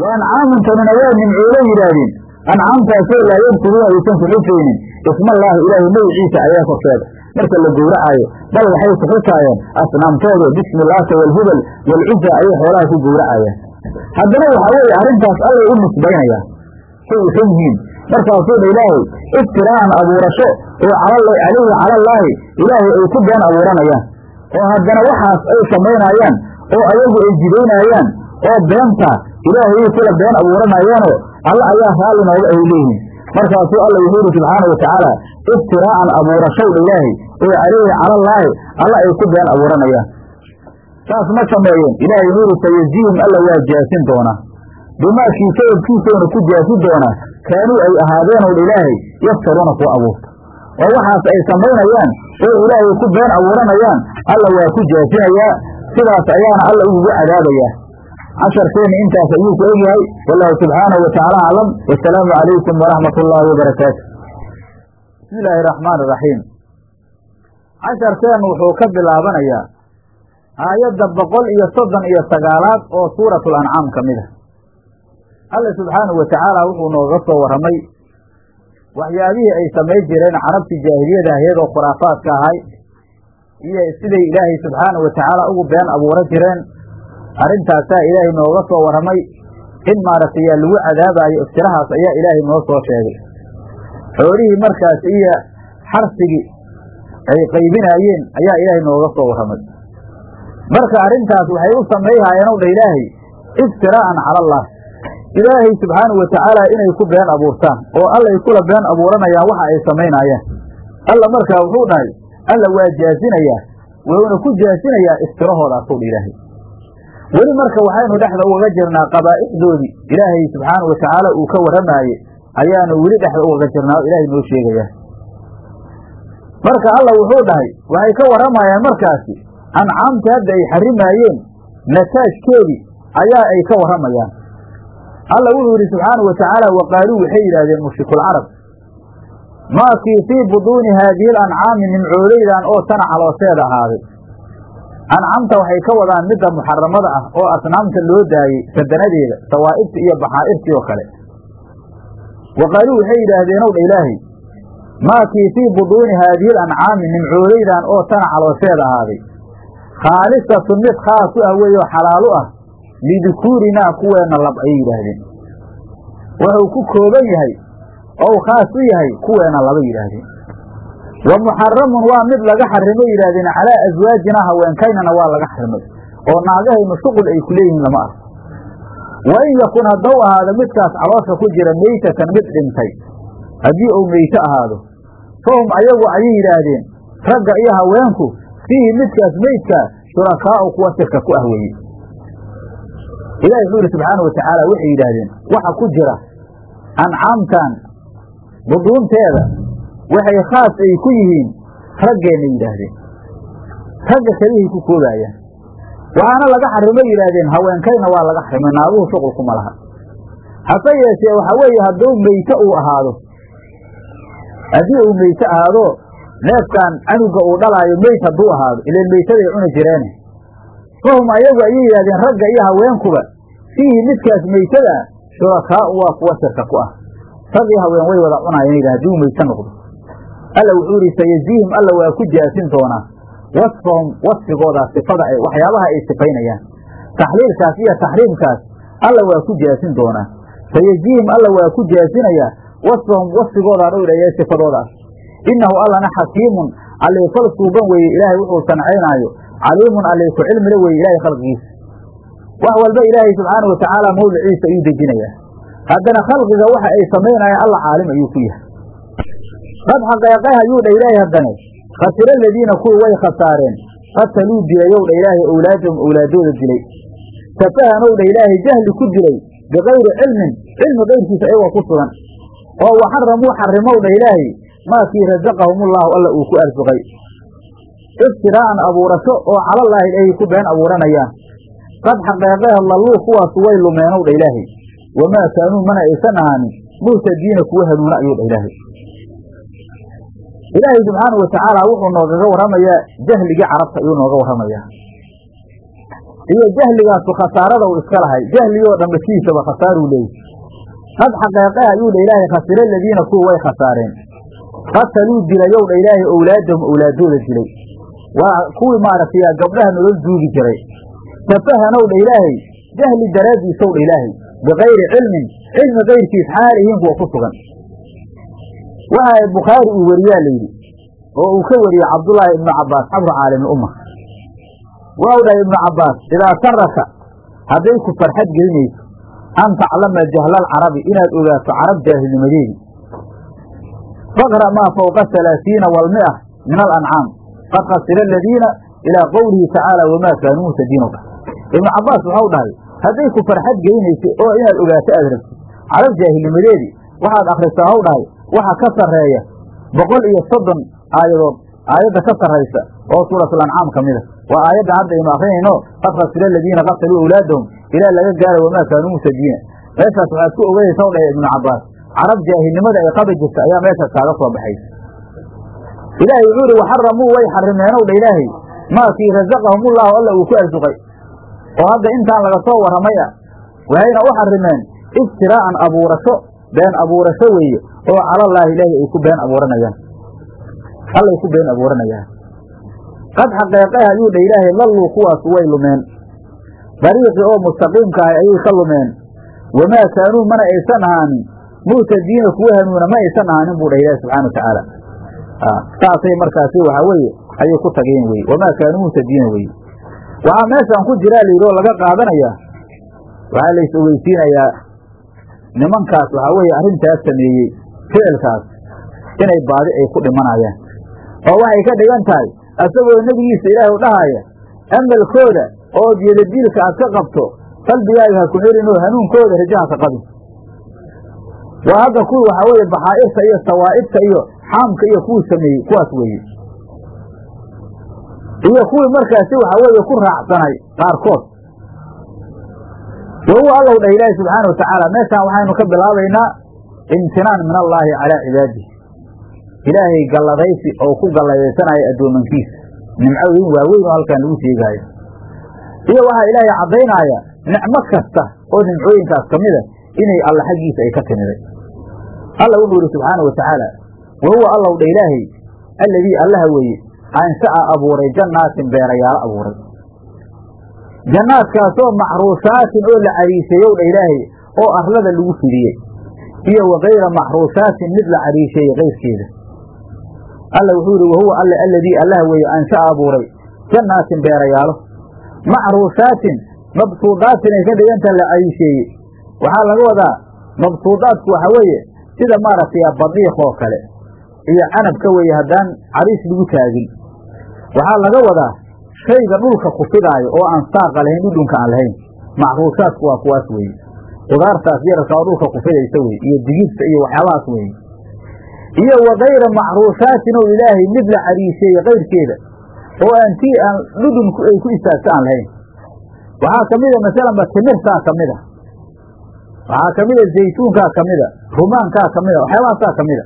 wa ancaamuntanuna waa nimcoolo yidhaahdeen ancaamtaasoo laa yadkuruuna aysan ku xusaynin ismallaahi ilaahay magiciisa ayaa korkeeda marka la gowracaayo bal waxay ku xusaayeen asnaamtooda bismi laata walhubal walcuza ayay xoolaha ku gowracayaan haddana waxaa weeye arrintaas allay u nisbaynayaa say xun yihiin markaasuu dha ilaahay iftiraa'an abuurasho oo calayhi calallaahi ilaahay ay ku been abuuranayaan. Oo haddana waxaas ay samaynayaan oo ayagu ay jidaynayaan oo beenta ilaahay kula been abuuranayaanoo alla ayaa raalli nooga ay leeyihiin. Markaasuu alla wuxuu yidhi subxaana wa tacaala iftiraa'an abuurashowdha ilaahay oo calayhi calallaahi alla ay ku been abuuranayaan. Saas ma sameeyeen ilaahay wuxuu yidhi sayajiihim alla waa jaasin doonaa. Bimaakii sababkiisowna ku jaasi doonaa kaanuu ay ahaadeenowdha ilaahay yaftaruuna kuwa abuurta oo waxaas ay samaynayaan oo ilaahay ku been abuuranayaan alla waa ku jaasinayaa sidaas ayaana alla ugugu cadaabayaa casharkeenna intaas ayuu ku egyahay. Wallahu subxaanahu watacaala aclam wasalaamu calaykum waraxmat ullaahi wabarakaatu bismi illaahi araxmaan iraxiim casharkeennu wuxuu ka bilaabanayaa aayadda boqol iyo soddon iyo sagaalaad oo suuratul ancaam ka mid a alle subxaanahu wa tacaala wuxuu nooga soo warramay waxyaabihii ay samay jireen carabtii jaahiliyada ahayd oo khuraafaadka ahay iyo siday ilaahay subxaanahu wa tacaala ugu been abuura jireen. Arrintaasaa ilaahay nooga soo warramay in maaragtay yaa lagu cadaabaayo iftirahaas ayaa ilaahay noo soo sheegay. Xoolihii markaas iyo xarsigii ay qaybinaayeen ayaa ilaahay nooga soo warramay marka arrintaas waxay u samayhaayeen ow dha ilaahay iftiraa'an cala allah ilaahay subxaanahu wa tacaala inay ku been abuurtaan oo allay kula been abuuranayaan waxa ay samaynaayaan alla markaa wuxuu dhahay alla waa jaasinayaa wuuna ku jaasinayaa iftirahoodaasuu dha ilaahay. Weli marka waxaynu dhexda ugaga jirnaa qabaa'ixdoodii ilaahay subxaanahu wa tacaala uu ka warramaaye ayaanu weli dhexda ugaga jirnaa oo ilaahay noo sheegayaa. Marka alla wuxuu dhahay waxay ka warramayaan markaasi ancaamta hadda ay xarimaayeen nataajkeedii ayaa ay ka warramayaan alla wuxuu yidhi subxaanahu wa tacaala waqaaluu waxay yidhaahdeen mushrikulcarab maakii fii buduuni haadihi alancaami nimcooleydan oo tana calooseeda ahaaday. Ancamta waxay ka wadaan midda muxaramada ah oo asnaamta loo daayey sadanadeeda sawaa'ibta iyo baxaa'irtii oo kale. Wa qaaluu waxay yidhaahdeen ow dha ilaahay maakii fii buduuni haadihi alancaami nimcooleydan oo tana caloosheeda ahaaday. Khaalisatun mid khaas u ah weeyoo xalaalu ah lidukuurinaa kuweenna lab ayay yidhaahdeen. Wuxuu ku kooban yahay ou khaas u yahay kuweenna laba yidhaahdeen. Wa muxaramun waa mid laga xarimay yidhahdeen calaa aswaajinaa haweenkaynana waa laga xarimay oo naagahaynu shuqul ay ku leeyihiin lama arko wa in yakun haddou ahaado midkaas caloosha ku jira meytatan mid dhintay haddii uu meyto ahaado fahum ayagu ayay yidhaahdeen ragga iyo haweenku fiihi midkaas meydkaa shurakaa'u kuwa sirka ku ah weeye ilaahi wuxuu yidhi subxaanau watacaala waxay yidhaahdeen waxa ku jira ancaamtan buduunteeda waxay khaas ay ku yihiin raggeenna yidhaahdeen. Ragga kelihay ku koobaayaan waxaana laga xarimay yidhaahdeen haweenkayna waa laga xarimay naaguhu shuqulkuma laha hase yeeshee waxa weeye hadduu meyto uu ahaado haddii uu meyto ahaado neefkan canuga uu dhalaayo meyt hadduu ahaado ileen meytaday cuni jireene fahum ayagu ayay yidhahdeen ragga iyo haweenkuba fiihi midkaas meytada shurakaa'u waa kuwa sirka ku ah. Rag iyo haween way wada cunaayeen hadduu meyto noqdo. Alla wuxuu yidhi sayajiihim alla waa ku jaasin doonaa wasfahum wasfigoodaa sifada waxyaabaha ay sifaynayaan. Taxliilkaas iyo taxriimkaas alla waa ku jaasin doonaa sayajiihim alla waa ku jaasinayaa wasfahum wasfigoodaa dhowraya sifadoodaas innahu allana xakiimun allii fal suuban weeye ilaahay wuxuu sancaynaayo caliimun allii ku cilmile weeye ilaahay khalqigiisa wax walba ilaahay subxaana wa tacaala mawdiciisa ayuu dejinayaa haddana khalqiga waxa ay samaynayaan alla caalim ayuu ku yahay. Qad xaqeeqeh ayuu dha ilaahay haddane khasira aladiina kuwa way khasaareen. Qataluu dilayow dha ilaahay owlaadahum owlaadooda dilay. Safahanow dha ilaahay jahli ku dilay bikayri cilmin cilmi kayrkiisa ayagoo ku sugan. Oo waxaramuu xarimow dha ilaahay maakii rasaqahumullaahu alla uu ku arsuqay iftiraa'an abuurasho oo calallaahi ilaahay ku been abuuranayaan qad xaqeeqeeh lalluu kuwaasu way lumeenow dha ilaahay. Wamaa kaanuu mana aysan ahaanin. Muhtadiina kuwa hanuuna ayuu dha ilaahay. Ilaahay subxaana wa tacaala wuxuu noogaga warramayaa jahligii carabta ayuu nooga warramayaa iyo jahligaasu khasaarada uu iska lahay. Jahligoo dhanba sidiisaba khasaaruu leeyahy qad xaqeeqe ayuu dha ilaahay khasira aladiina kuwa way khasaareen. Qataluu dilayow dha ilaahay owlaadahum owlaadooda dilay. Waa kuwii maaragtay gabdhaha nolol duugi jiray safahanow dha ilaahay jahli daraaddiisow dha ilaahay bikayri cilmin cilmi kayrkiis xaal ihiin kuwa ku sugan waxa bukhaari uu weriyaa layidhi oo uu ka wariyey cabdullaahi ibnu cabbaas xabru caalimi umma waa u dhahay ibnu cabbaas idaa saraka hadday ku farxad gelinayso an taclama jahlal carabi inaad ogaato carab jaahilnimadeedii faqra' maa fawqa halaasiina walmia min alancaam qad khasira aladiina ibnu cabbaas waxau dhahay hadday ku farxad gelinayso oo inaad ogaato aad rabtid carab jaahilnimadeedii waxaad akhrisaa haw dhahay waxa ka sarreeya boqol iyo soddon aayadood aayadda ka sarraysa oo suuratulancaam ka mida waa aayadda hadda aynu akrinayno qad khasira aladiina qataluu awlaadahum ilaa laga gaara wamaa kaanuu muhtadiina meeshaas waxaad ku oganaysa w dhahay ibnu cabbaas carab jaahilnimada ay qabi jirta ayaa meeshaas kaaga soo baxaysa. Ilaahay wuxuu ihi waxaramuu way xarimeenow dha ilaahay. Maakii rasaqahumullaahu alla uu ku arsuqay oo hadda intaan laga soo warramay ah waxayna u xarimeen iftiraa'an abuurasho been abuurasho weeye oo calallaahi ilaahay ay ku been abuuranayaan. Allay ku been abuuranayaan. Qad xaqeeqeha ayuu dha ilaahay lalluu kuwaasu way lumeen. Dariiqii oo mustaqiimka ahay ayay ka lumeen. Wamaa kaanuu mana aysan ahaanin. Muhtadiina kuwa hanuuna ma aysan ahaanin buu dhah ilaahi subxana watacaala saasay markaasi waxaa weeye ayay ku tageen weye wamaa kaanuu muhtadiina weye waxaa meeshaan ku jiraa layidhi oo laga qaadanayaa waxaa lays ogeysiinayaa nimankaas waxaa weeye arrintaas sameeyey ficilkaas inay baadi ay ku dhimanayaan. Oo waxay ka dhigan tahay asagoo nebigiisa ilaahay u dhahaaya amalkooda oo jeedadiilka aad ka qabto qalbigaaga ha ku xirinoo hanuunkooda rajaha ka qabin. Waa hadda kuwii waxaa weeye baxaa'irta iyo sawaa'ibta iyo xaamka iyo kuwii sameeyey kuwaas weeye iyo kuwii markaasi waxaa weeye ku raacsanay qaarkood. Wa huwa allow dhah ilaahi subxaana wa tacaala. Meeshaan waxaynu ka bilaabaynaa imtinaan min allaahi calaa cibaadihi. Ilaahay galladaysi oo ku galladaysanaya addoomankiisa. Nimcooyin waaweyn oo halkaan lagu sheegaayo. Iyo waxaa ilaahay caddaynaya nicmo kasta oo nimcooyinkaas ka mida inay alla xaggiisa ay ka timiday. Alla wuxuu yidhi subxaana wa tacaala wa huwa allow dha ilaahay alladii allaha weeye ansha'a abuuray jannaatin beerayaalo abuuray. Jannaadkaasoo maxruushaatin oo la cariisheeyow dha ilaahay oo arlada lagu fidiyey. Iyo wa kayra maxruushaatin mid la cariisheeyey kayrkeeda alla wuxuu yidhi wahuwa alle alladii allaha weeye ansha'a abuuray jannaatin beerayaalo. Macruushaatin mabsuudaatin ay ka dhigantaha la cariisheeyey. Waxaa laga wadaa mabsuudaadku waxa weeye sida maaragtay badiiq oo kale iyo canabka weeye haddaan cariis lagu taagin waxaa laga wadaa shayga dhulka ku fidaayo oo aan saaqa lahayn dhudhunka aan lahayn. Macruushaadku waa kuwaas weeye qudaartaas yararka oo dhulka ku fidaysa weye iyo digirta iyo waxyaabahaas weeye iyo wa kayra macruushaatin oo ilaahay mid la cariisheeye kayrkeeda oo aan tii aan dhudhunku ay ku istaagto aan lahayn. Waxaa ka mida masalanba timirtaa ka mida waxaa ka mida zaytuunkaa ka mida rumaankaa ka mida waxyaabahaasaa ka mida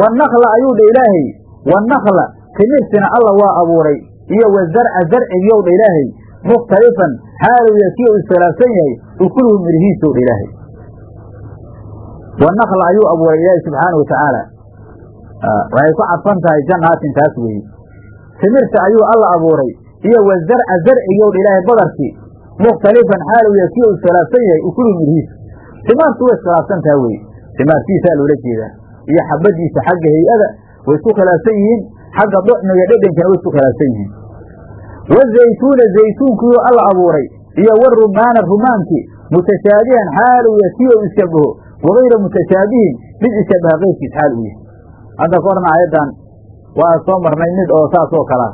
wanakla ayuu dha ilaahay wanakla timirtina alla waa abuuray. Iyo wa zarca zarcigiyow dha ilaahay mukhtalifan xaalowya kii u iskhilaafsan yahay ukuluhu midhiisow dha ilaahay. Wanakla ayuu abuuray ilaahay subxaana wa tacaala waxay ku cadfan tahay jannaatin taas weeye timirta ayuu alla abuuray. Iyo wa zarca zarcigiyow dha ilaahay badarkii mukhtalifan xaalowya kii u iskhilaafsan yahay ukuluhu midhiisu timaartu way iskhilaafsan taha weye timaartiisaa loola jeedaa. Iyo xabadiisa xagga hay'ada way isku khilaafsan yihiin xagga ducmiga dhedhenkana way isku khilaafsan yihiin. Wazaytuuna zaytuunkiiu alla abuuray iyo warumaana rumaankii mutashaabihan xaal uu yahay kii u ishabaho wagayra mutashaabihin mid ishabaha keyrkiis xaal uu yahay hadda ka horna aayaddan waa soo marnay mid oo saas oo kalea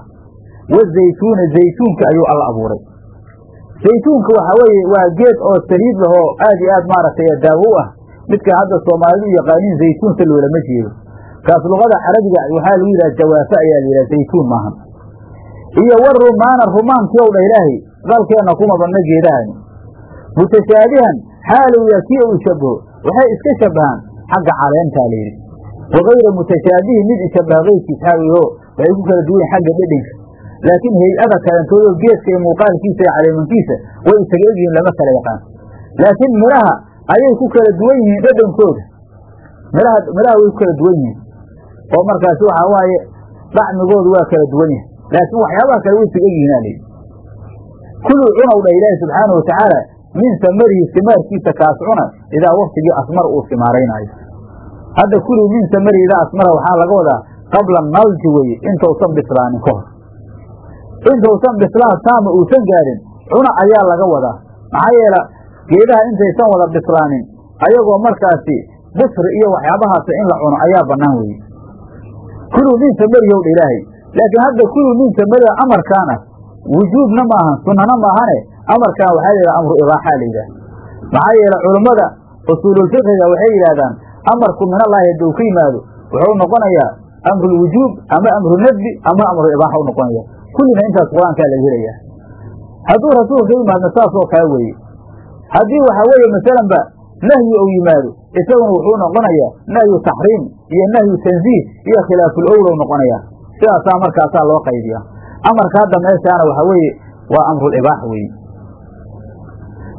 wazaytuuna zaytuunka ayuu alla abuuray. Zaytuunka waxaa weeye waa geed oo saliid lah oo aad iyo aad maaragtay daawo u ah. Midka hadda soomaalidu yaqaaniin zaytuunta loolama jeedo kaas luqada carabiga waxaa lagu yidhaha jawaafe ayaa la yidhaha zaytuun maahan iyo war rumaana rumaankii ow dha ilaahay dalkeenna kuma badna geedahani. Mutashaabihan xaalowya kii uu shabaho waxay iska shabahaan xagga caleentaa la yidhi. Wagayra mutashaabihin mid ishabaha keyrkiis xaalowyaho waxay ku kala duwan xagga dhedhenka laakiin hay'ada kalentoodo geedka iyo muuqaalkiisa iyo caleemankiisa way isaga egyihiin lama kala yaqaan. Laakiin midhaha ayay ku kala duwan yihiin dhadhankooda. Midhaha midhaha way ku kala duwan yihiin oo markaasi waxaa waaye dhacmigoodu waa kala duwan yahay. Laakiin waxyaabaha kale way isaga egyihiin alayidhi kuluu cunow dha ilaahi subxaana watacaala min samarihi simaarkiisa kaas cuna idaa waktigii asmar uu simaaraynaayo hadda kuluu min samarihi idaa asmara waxaa laga wadaa qabla nalji weye intausan bislaanin ka hor. Intausan bislaan taama uusan gaadhin cuna ayaa laga wadaa. Maxaa yeele geedaha intaysan wada bislaanin ayagoo markaasi busri iyo waxyaabahaas in la cuno ayaa bannaan weye kuluu min samarihi ow dha ilaahay. Laakiin hadda kuluu min samariha amarkaan ah wujuubna maahan sunnana maahane amarkaan waxaa la yidhaha amru ibaaxaa la yidhaha maxaa yeele culummada usuululfiqiga waxay yidhahdaan amarku minallaahi hadduu ka yimaado wuxuu noqonayaa amrulwujuub ama amru nadbi ama amru ibaaxa u noqonaya kullina intaas qur'aankaa laga helayaa. Hadduu rasuulka yimaadna saasoo kale weeye. Haddii waxaa weeye masalanba nahyi ou yimaado isaguna wuxuu noqonayaa nahyu taxriim iyo nahyu tanziih iyo khilaaful owlow noqonayaa. Sidaasaa markaasaa loo qaydiyaa amarka hadda meeshaana waxaa weeye waa amrulibaax weeye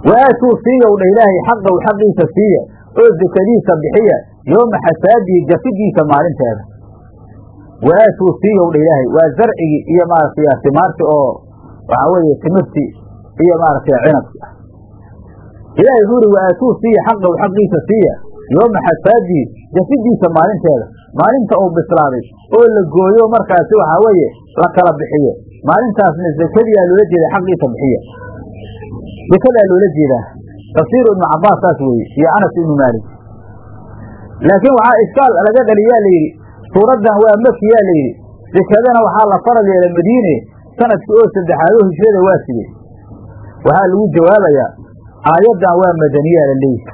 waatuu siiyow dha ilaahay xaqow xaqiisa siiya oo dekadiisa bixiya yooma xasaadihi jafidiisa maalinteeda. Waatuu siiyow dha ilaahay waa zarcigii iyo maaragtay timaarti oo waxaa weeye timirti iyo maaragtay cinabki ah ilahay wuxuu uri waatuu siiya xaqow xaqiisa siiya yooma xasaadihi jafidiisa maalinteeda. Maalinta uu bislaaday oo la gooyo markaasi waxaa weeye la kala bixiyo. Maalintaasna zakadiyaa loola jeeda xaqiisa bixiya. Zakadaa loola jeedaa. Tafsiiru ibnu cabaas saas weeye iyo anas ibnu maalik. Laakiin waxaa ishkaal laga dhaliyaa layidhi suuraddan waa makiyaa layidhi zakadana waxaa la faral yeelay madiine sannadkii oo saddexaad oo hijrada waa sige waxaa lagu jawaabayaa aayaddan waa madaniyaa la leeyihi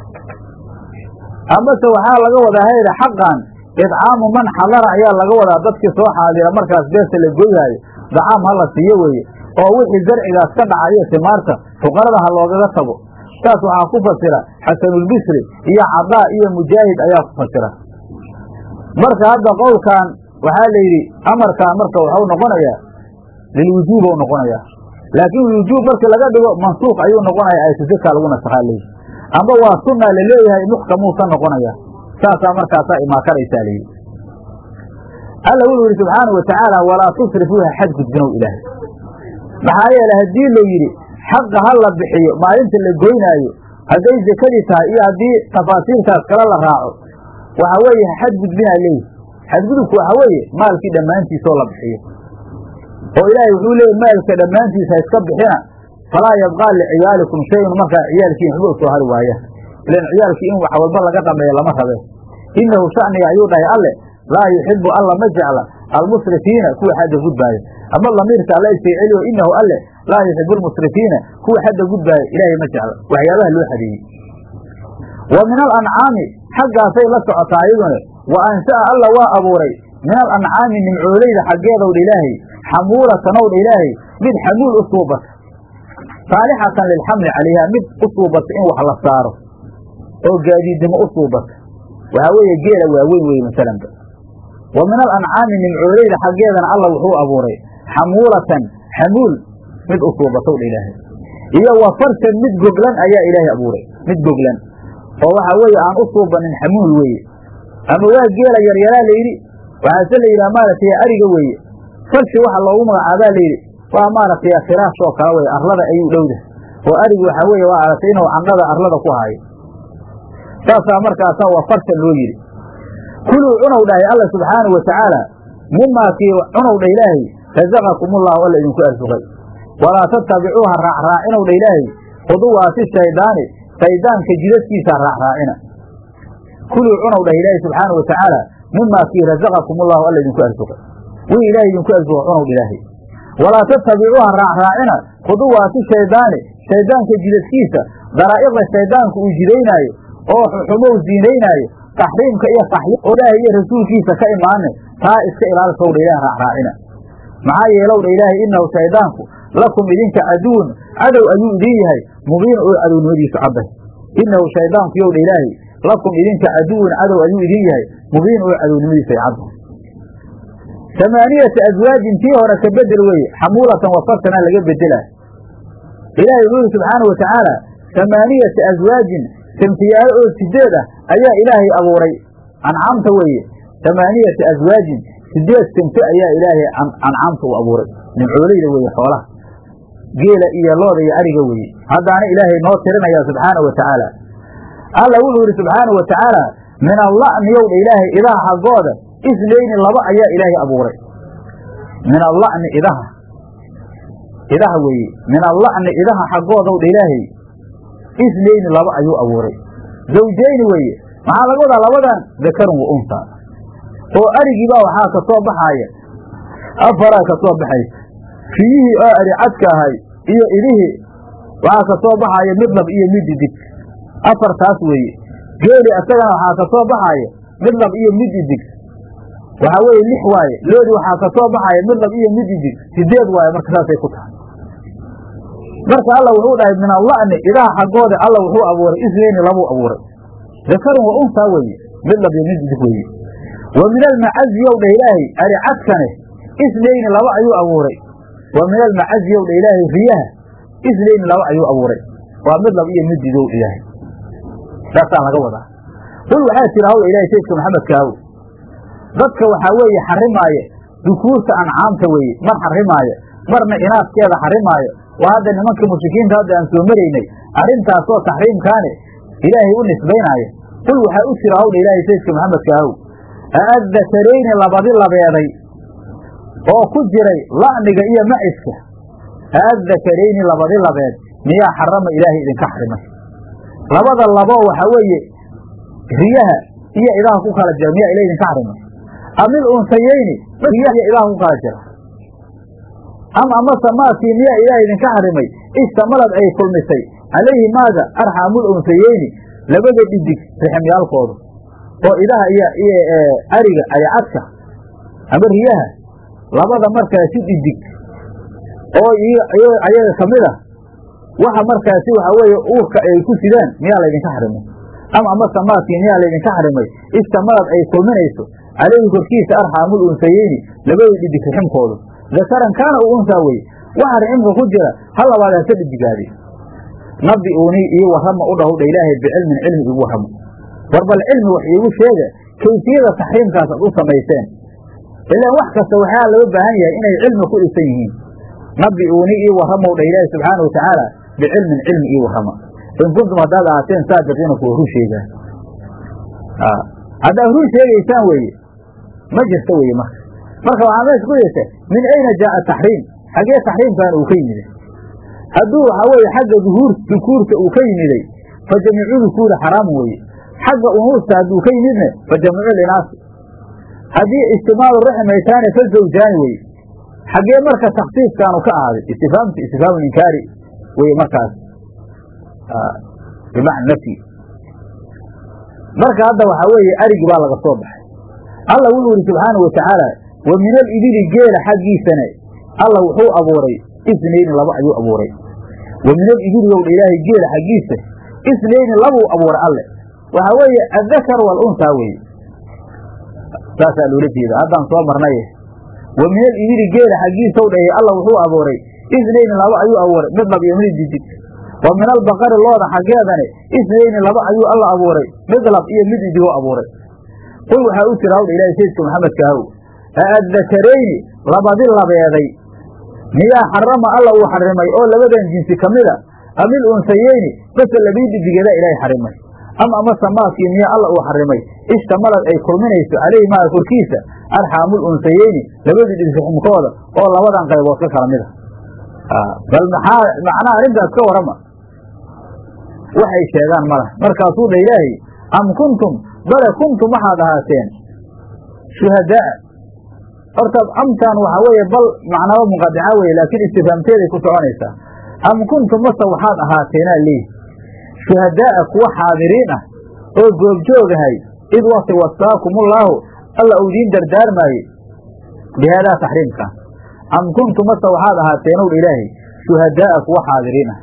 amase waxaa laga wadaa hayda xaqan idcaamu man xadara ayaa laga wadaa dadkii soo xaadira markaas beerta la goyhaayo dacaam ha la siiyo weeye oo wixii zarcigaas ka dhacayo timaarta fuqarada ha loogaga tago. Saas waxaa ku fasira xasanulbisri iyo cadaa iyo mujaahid ayaa ku fasira. Marka hadda qowlkan waxaa la yidhi amarkaan marka waxau noqonayaa lilwujuub u noqonayaa laakiin wujuub markii laga dhigo mansuuq ayuu noqonaya aytusika lagu nasakhaa leeyihi amba waa sunna la leeyahay muxkamuusa noqonaya saasaa markaasaa imaakaraysaa layidhi alla wuxuu yidhi subxaanau watacaala walaa tusrifuu ha xadgudbinow ilaahay. Maxaa yeele haddii la yidhi xaqa ha la bixiyo maalinta la goynaayo hadday zakadii tahay iyo haddii tafaasiirkaas kale la raaco waxa weeye ha xadgudbinaa leeyihi xadgudubku waxa weeye maalkii dhammaantiisoo la bixiyo oo ilaahay wuxuu leeyay maalka dhammaantiis ha iska bixina falaa yabqaa liciyaalikum shayun markaa ciyaalkiin waxba soo hari waaya ilan ciyaalkii in wax walba laga dhameeyo lama rabe. Innahu shaniga ayuu dhahay alle laa yuxibu alla ma jecla almusrifiina kuwa xadda gudbaaya ama lamiirka alla isay celiyo inahu alle laa yuxibu almusrifiina kuwa xadda gudbaaya ilaahay ma jecla. Waxyaabaha loo xadeeyey wa min alancaami xaggaasay la socotaa ayaduna wa ansha'a alla waa abuuray. Min alancaami nimcooleyda xaggeedowdha ilaahay xamuulatanowdha ilaahay mid xamuul u suubata saalixatan lilxamli calayha mid u suubata in wax la saaro oo gaadiidnimo u suubata waxaa weeye geela waaweyn weye masalanba wa min alancaami nimcooleyda xaggeedana alla wuxuu abuuray xamuulatan xamuul mid u suubatowdha ilaahay. Iyo wa farsan mid goglan ayaa ilaahay abuuray mid goglan. Oo waxaa weeye aan u suubanin xamuul weeye. Ama waa geela yaryaraa layidhi waxaase la yidhaha maaragtay ariga weeye farsi waxa loogu magacaabaa layidhi waa maaragtay firaash oo kale weye arlada ayuu dhowda oo arigu waxaa weeye waa aragtay inuu candhada arlada ku haayo. Saasaa markaasaa waa farsan loo yidhi. Kuluu cunow dhahay alla subxaanau watacaala mimaa kii cunow dha ilaahay rasaqakumullahu alla idinku arsuqay. Walaa tattabicuuha raacraacinow dha ilaahay khuduwaati shaydaani shaydaanka jidadkiisa raacraacina. Kuluu cunow dhah ilaahay subxaanau watacaala mimaa kii rasaqakumullahu alla idinku arsuqay wii ilaahay idinku arsuqa cunow ilaahay. Walaa tattabicuuha raacraacina khuduwaati shaydaani shaydaanka jidadkiisa daraa'iqda shaydaanku uu jidaynaayo oo xumow ziinaynaayo taxriimka iyo oo ilaahay iyo rasuulkiisa ka imaane taa iska ilaalisowdha ilaah raacraacina maxaa yeelowdha ilaahay innahu shaydaanku lakum idinka caduwun cadow ayuu idin yahay mubiin oo cadownimadiisu cadday innahu shaydaanku yowdha ilaahay lakum idinka caduwun cadow ayuu idin yahay mubiin oo cadownimadiisu ay cadday amaaniyata aswaajin tii hore ka bedel weeye xamuulatan wasartana laga bedela ilaahay wuxuu yidhi subxaana wa tacaala amaaniyata aswaajin sinfiyaalo oo sideed ah ayaa ilaahay abuuray ancaamta weeye amaaniyata aswaajin sideed sinfi ayaa ilaahay ancaamta u abuuray nimcooleyda weeye xoolaha geela iyo looda iyo ariga weeye haddaana ilaahay noo tirinaya subxaana wa tacaala alla wuxuu yidhi subxaana wa tacaala min alla'mi yowdha ilaahay idaha xaggooda isnayni laba ayaa ilaahay abuuray. Min alla'mi idaha. Idaha weeye. Min alla'mi idaha xaggoodowdha ilaahay. Isnayni laba ayuu abuuray. Zawjayni weeye. Maxaa laga wadaa? Labadan dakarun wa unsa. Oo arigiibaa waxaa ka soo baxaaya afaraa ka soo baxaysa fiyihii oo ari cadka ahay iyo idihii waxaa ka soo baxaaya mid lab iyo mid idig afartaas weeye. Geeli isagana waxaa ka soo baxaaya mid lab iyo mid idig waxaa weeye lix waaye loodi waxaa ka soo baxaaya mid lab iyo mid idig sideed waaye marka saasay ku tahay. Marka alla wuxuu dhahay min alla'mi idaha xaggooda alla wuxuu abuuray isnayni labuu abuuray. Dakarun wa unsaa weeye mid lab iyo mid idig weeye. Wa min almacazi yow dhah ilaahay ari cadkane isnayni laba ayuu abuuray. Wa min almacazi yow dhah ilaahay riyaha isnayni laba ayuu abuuray. Waa mid lab iyo mid idow ilaahay. Saasaan laga wadaa. Qul waxaa jira hawla ilahay saydka dadka waxaa weeye xarimaaya dukuurta ancaamta weeye mar xarimaaya marna inaaskeeda xarimaaya waa hadda nimankii mushrikiinta hadda aan soo maraynay arrintaasoo taxriimkaane ilaahay u nisbaynaaya qul waxaa u jira hawdha ilaahay saydka maxamedkaaw a'addakarayni labadi labeeday oo ku jiray la'niga iyo maciska. A'addakarayni labadi labeed miyaa xarama ilaahay idinka xarimay labada laboo waxaa weeye riyaha iyo idaha ku kala jira miyaa ilaha idinka xarimay amil iyo idaha ku kala jira am amase maakii miyaa ilaah idinka xarimay ishtamalad ay kulmisay calayhi maaga arxaamul unsayeyni labada dhidig riximyaalkoodu oo idaha iyo iyo ariga aricadka ama riyaha labada markaasi dhidig. Oo ayaga ka mid a waxa markaasi waxaa weeye uurka ay ku sidaan miyaa laydinka xarimay am amase maakii miyaa laydinka xarimay ishtamalad ay kulminayso calayhi korkiisa arxaamul unsayeyni labada dhidig riximkoodu dakaran kaana u unsaa weye waxa riximka ku jira ha labaad hase dhidigaadi nabi uunii ii warrama u dhahowdha ilaahay bicilmin cilmi igu warramo. War bal cilmi wax iigu sheega kayfiyada taxriimkaas ad u samayseen. Ilaan wax kasta waxaa loo baahan yahay inay cilmi ku dhisan yihiin. Nabi uunii ii warramow dha ilaahi subxaana wa tacaala bicilmin cilmi ii warrama in kuntum haddaad ahaateen saadiqiina kuwa run sheegaan haddaad run sheegaysaan weeye ma jirta weeye marka. Marka waxaa meesha ku yeesha min ayna jaaa taxriim xaggee taxriimkan uu ka yimiday hadduu waxaa weeye xagga dukuurta uu ka yimiday fa jamiicu dukuuri xaraamun weeye. Xagga unuusta hadduu ka yimidne fa jamiicu linaasi. Haddii istimaalu raxmaytaane fa zawjaani weye xaggee marka taksiiskaanu ka ahaaday istifaamtu istifhaamu inkaari weye markaas. Bimacna nafyi marka hadda waxaa weeye arigi baa laga soo baxay alla wuxuu yidhi subxaana wa tacaala wa min alibili geela xaggiisane alla wuxuu abuuray isnayni laba ayuu abuuray. Wa min alibili yowdha ilaahay geela xaggiisa isnayni labuu abuuray alle. Waxaa weeye addakar waalunsaa weeye. Saasaa loola jeeda haddaan soo marnay wa min alibili geela xaggiisaw dhahe alla wuxuu abuuray isnayni laba ayuu abuuray mid lab iyo mid didig wa min albaqari looda xaggeedane isnayni laba ayuu alla abuuray mid lab iyo mid idigoo abuuray qul waxaa u jira hawdha ilaahay sayidka maxamedka ahow a'addakarayni labadi labeeday miyaa xarama alla uu xarimay oo labadan jinsi ka mida amil unsayeyni base labii dhidigeedaa ilaahay xarimay am amase maakii miyaa alla uu xarimay ishtamalad ay kulminayso calayhi maaga korkiisa arxaamul unsayeyni labadii dhidrixumkooda oo labadan qaybood ka kala mida bal maxaa macnaha arrintaas ka warrama waxay sheegaan malah markaasuu dha ilaahay am kuntum bale kuntum waxaad ahaateen shuhadaa horta amtaan waxaa weeye bal macnaba munqadica weye laakiin istifaamteeday ku soconaysaa am kuntum mase waxaad ahaateenaa leeyi shuhadaa'a kuwa xaadiriin ah oo goobjoogahay id wakti wasaakumullahu alla uu idiin dardaarmaaye bi haadaa taxriimkan am kuntum mase waxaad ahaateenow ilaahay shuhadaa'a kuwa xaadiriin ah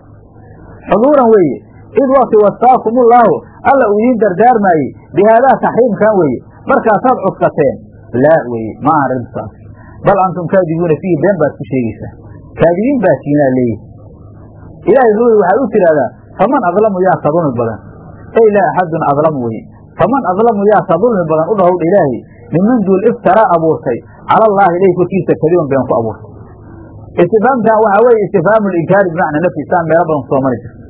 xuduuran weeye id wakti wasaakumullahu alla uu idiin dardaarmaaye bi haadaa taxriimkan weeye markaasaad cuskateen laa weeye ma aha arrintaas bal antum kaadibuuna fiihi been baad ku sheegaysaa kaadibiin baa tiinaa leeyihi ilahay wuxuu waxaad u tidhahdaa faman adlamu yaa ka badan ey laa axadun adlamu weye faman adlamu yaa ka badan u dhahowdha ilaahay miman duul iftaraa abuurtay cala allaahi ilayh korkiisa kadiban been ku abuurtay istifaamkan waxaa weeye istifhaamu linkaari bimacna nafsi saan meelo badan ku soo mari jirta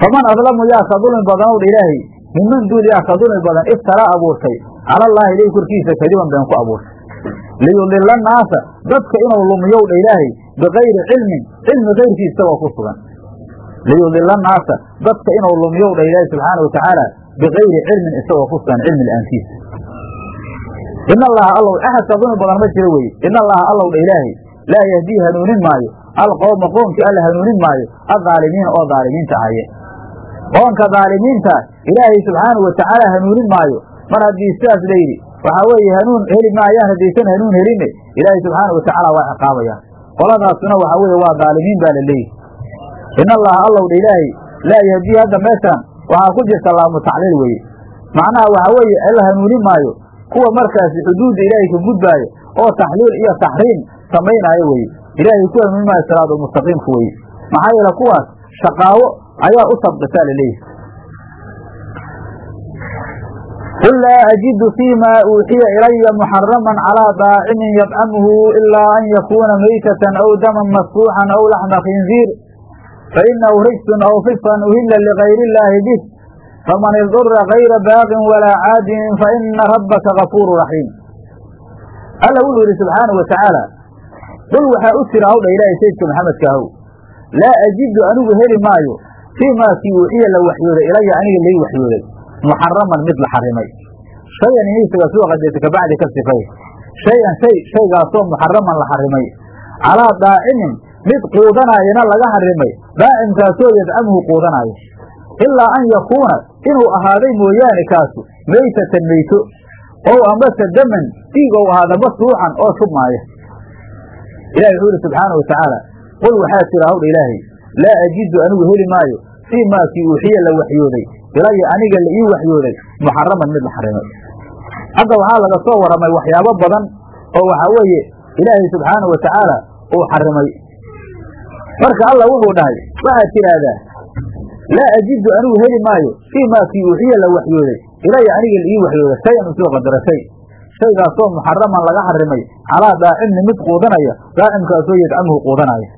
faman adlamu yaa ka dulmi badanowdha ilaahay miman duul yaa ka dulmi badan iftaraa abuurtay. Cala allaahi ilayh korkiisa kadiban been ku abuurtay. Liyudila naasa dadka inuu lumiyowdha ilaahay bikayri cilmin cilmi kayrkiis isagoo ku sugan. Liyudila naasa dadka inuu lumiyowdha ilaahay subxaana watacaala bikayri cilmin isagoo ku sugan cilmi la'aantiisa. In allaha allow axad ka dulmi badan ma jiro weye in allaha allowdha ilaahay laa yahdii hanuunin maayo. Alqowma qoomkii alla hanuunin maayo. Aldaalimiina oo daalimiinta ahaye qoonka daalimiinta ilaahay subxaanau watacaala hanuunin maayo. Mar haddii sidaas la yidhi waxaa weeye hanuun heli maayaan haddaysan hanuun helinne ilaahay subxaana watacaala waa ciqaabayaan qoladaasuna waxaa weeye waa daalimiin baa la leeyihi in allaha allowdha ilaahay laa yahdii hadda meeshaan waxaa ku jirta laamu tacliil weye macnaha waxaa weeye alla hanuunin maayo kuwa markaasi xuduudda ilaahay ka gudbaayo oo taxliil iyo taxriim samaynaayo weye ilaahay ku hanuunin maayo siraadu mustaqiimka weye maxaa yeele kuwaas shaqaawo ayaa u sabqisaa la leeyahay. Qul laa ajidu fiima uuxiya ilaya muxaraman calىa daacimin yadcamuhu ilaa an yakuuna maytatan aw daman masfuuxan aw laxma khinziir fainahu rijsun aw fisqan uhila ligayri illaahi bih faman idura gayra baaqin walaa caadinin faina rabbaka gafuuru raxiim alla wuxuu yidhi subxaanau wa tacaala qul waxaa u tira hawdha ilaahay sayidka maxamedka ahow laa ajidu anigu heli maayo fii maa kii la waxyooday ilaya aniga lai waxyooday. Muxaraman mid la xarimay. Shayan inaysaga soo qadeeta kabacdi ka sifay. Shay-an shay shaygaasoo muxaraman la xarimay. Calaa daacimin mid quudanaayana laga xarimay. Daacimkaasoo yadcamuhu quudanaayo ilaa an yakuuna inuu ahaaday mooyaane kaasu meytatan meyto ow ambase daman dhiig ou ahaada masruuxan oo shubmaaya. Ilahi wuxuu yihi subxaana wa tacaala qul waxaa tira hawdha ilaahay laa ajidu anigu heli maayo. Fii maa kii uuxiya la waxyooday ilaya aniga la ii waxyooday muxaraman mid la xarimay. Hadda waxaa laga soo waramay waxyaabo badan oo waxaa weeye ilaahay subxaana wa tacaala uu xarimay. Marka alla wuxuu dhahay waxaad tidhaahdaa laa ajidu anigu heli maayo. Fii maa kii uuxiya la waxyooday ilaya aniga la ii waxyooday. Shayan u soo qadara shay shaygaasoo muxaraman laga xarimay. Calaa daacimni mid quudanaya daacimkaasoo yadcamuhu quudanaya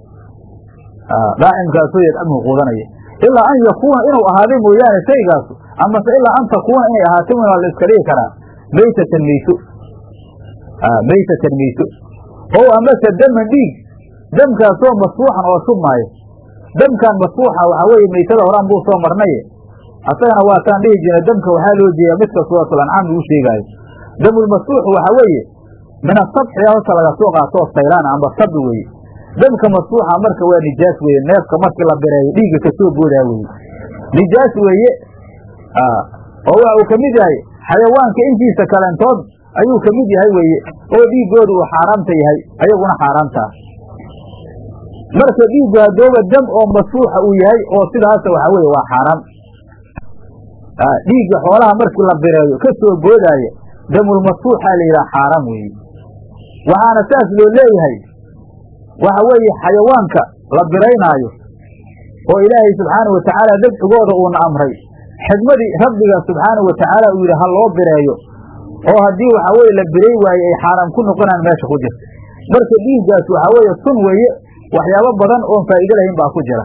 daacimkaasoo yadcamuhu quudanaya ilaa an yakuuna inuu ahaaday mooyaane shaygaasu amase ilaa an takuuna inay ahaatay waa la iska dhigi karaa. Maytatan meyto maytatan meyto ow amase daman dhiig damkaasoo masfuuxan oo shubmaayo damkan masfuuxa waxaa weeye meytada horaan buu soo marnaye asagana waataan dhihi jirna damka waxaa loo jeedaa midka suuratul ancaam lagu sheegaayo. Damulmasfuuxu waxaa weeye min asabxi horta laga soo qaatoo saylaan amba sabi weeye damka masfuuxa marka waa nijaas weeye neefka markii la bireeyo dhiigga ka soo boodaa weeye. Nijaas weeye oo waxa uu ka yahay xayawaanka intiisa kalentood ayuu ka mid yahay weeye oo dhiiggooda uu xaaraamta yahay ayaguna xaaraamtaa marka dhiiggu haddooba dam oo masfuuxa uu yahay oo sidaasa waxaa weeye waa xaaraam dhiigga xoolaha markii la bireeyo ka soo boodaaya damulmasfuuxaa la yidhaha xaaraam weeye. Waxaana saas loo leeyahay waxa weeye xayawaanka la biraynaayo oo ilaahay subxaanau watacaala dabcigooda uuna amray. Xigmadii rabbiga subxaanau watacaala uu yidhi ha loo bireeyo. Oo haddii waxaa weye la biray waaye ay xaaraam ku noqonaan meesha ku jirta. Marka dhiiggaas waxaa weeye sun weeye waxyaabo badan oon faa'ido lahayn baa ku jira.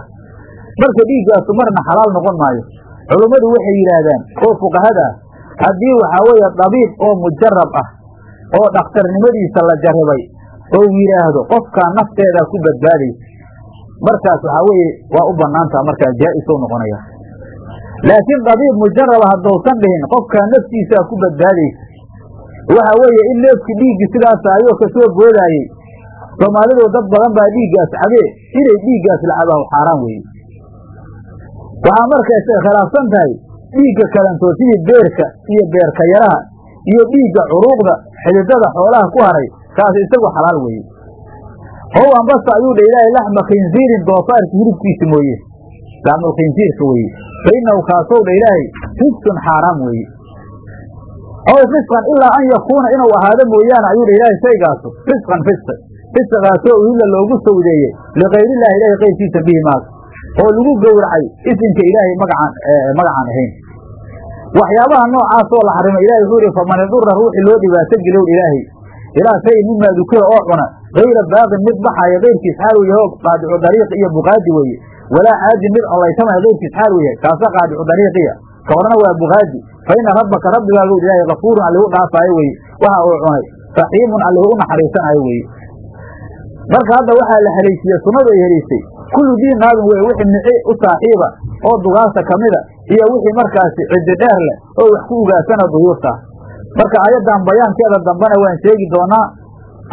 Marka dhiiggaasu marna xalaal noqon maayo. Culummadu waxay yidhaahdaan oo fuqahada ah haddii waxaa weeye dabiib oo mujarab ah oo dhakhtarnimadiisa la jarribay oo yidhaahdo qofkaa nafteedaa ku badbaadaysa. Markaas waxaa weeye waa u banaantaa markaa jaa'is ou noqonaya. Laakiin dabiib mujaraba haddousan dhihin qofkaa naftiisaa ku badbaadaysa. Waxa weeye in neefki dhiiggi sidaas ayoo ka soo boodaayey soomaalidu dad badan baa dhiiggaas cabee inay dhiiggaas la cabaaho xaaraan weeye. Waxaa markaas ay khilaafsan tahay dhiigga kalantood sidii beerka iyo beerka yaraha iyo dhiigga curuuqda xididada xoolaha ku haray kaas isagu xalaal weeye. Ow ambasa ayuu dha ilaahay laxma khinziirin doofaarka hilibkiisa mooye. Laxmul khinziirka weeye. Fa innahu kaasow ilaahay rijsun xaaraam weeye. Aw fisqan ilaa an yakuuna inuu ahaado mooyaane ayuu dha ilaahay shaygaasu fisqan fisqi. Fisqigaasoo uhilla loogu sawdeeyey likayrillahi ilahay qayrkiisa bihi maas. Oo lagu gowracay isimka ilaahay magacaan magacaan ahayn. Waxyaabaha noocaasoo la xarimay ilahay wuxuu yihi faman idura ruuxii loo dhibaato gelow ilaahay ilaa shayin mimaa dukira oo cuna gayra baaqin mid baxaya kayrkiis xaal uu yahay oo qaadicu dariiq iyo buqaadi weeye walaa caadin mid collaytamaya kayrkiis xaal uu yahay kaasa qaadicu dariiqiya ka horena waa buqaadi fa ina rabbaka rabbigaagow ilaahay kafuurun alligu dhaafaayo weeye waxa uu cunay raxiimun alligu u naxariisanayo weeye marka hadda waxaa la haleyshiiyey sunnadu ay helaysay kullu diin naabin weye wixii mici u saaxiiba oo dugaasa ka mida iyo wixii markaasi ciddi dheer leh oo wax ku ugaasana duyuurta marka aayaddan bayaankeeda dambena waan sheegi doonaa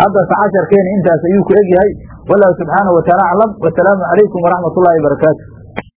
haddase casharkeeni intaas ayuu ku egyahay. Wallahu subxaanahu wataala aclam wasalaamu calaykum waraxmat ullahi wabarakaatu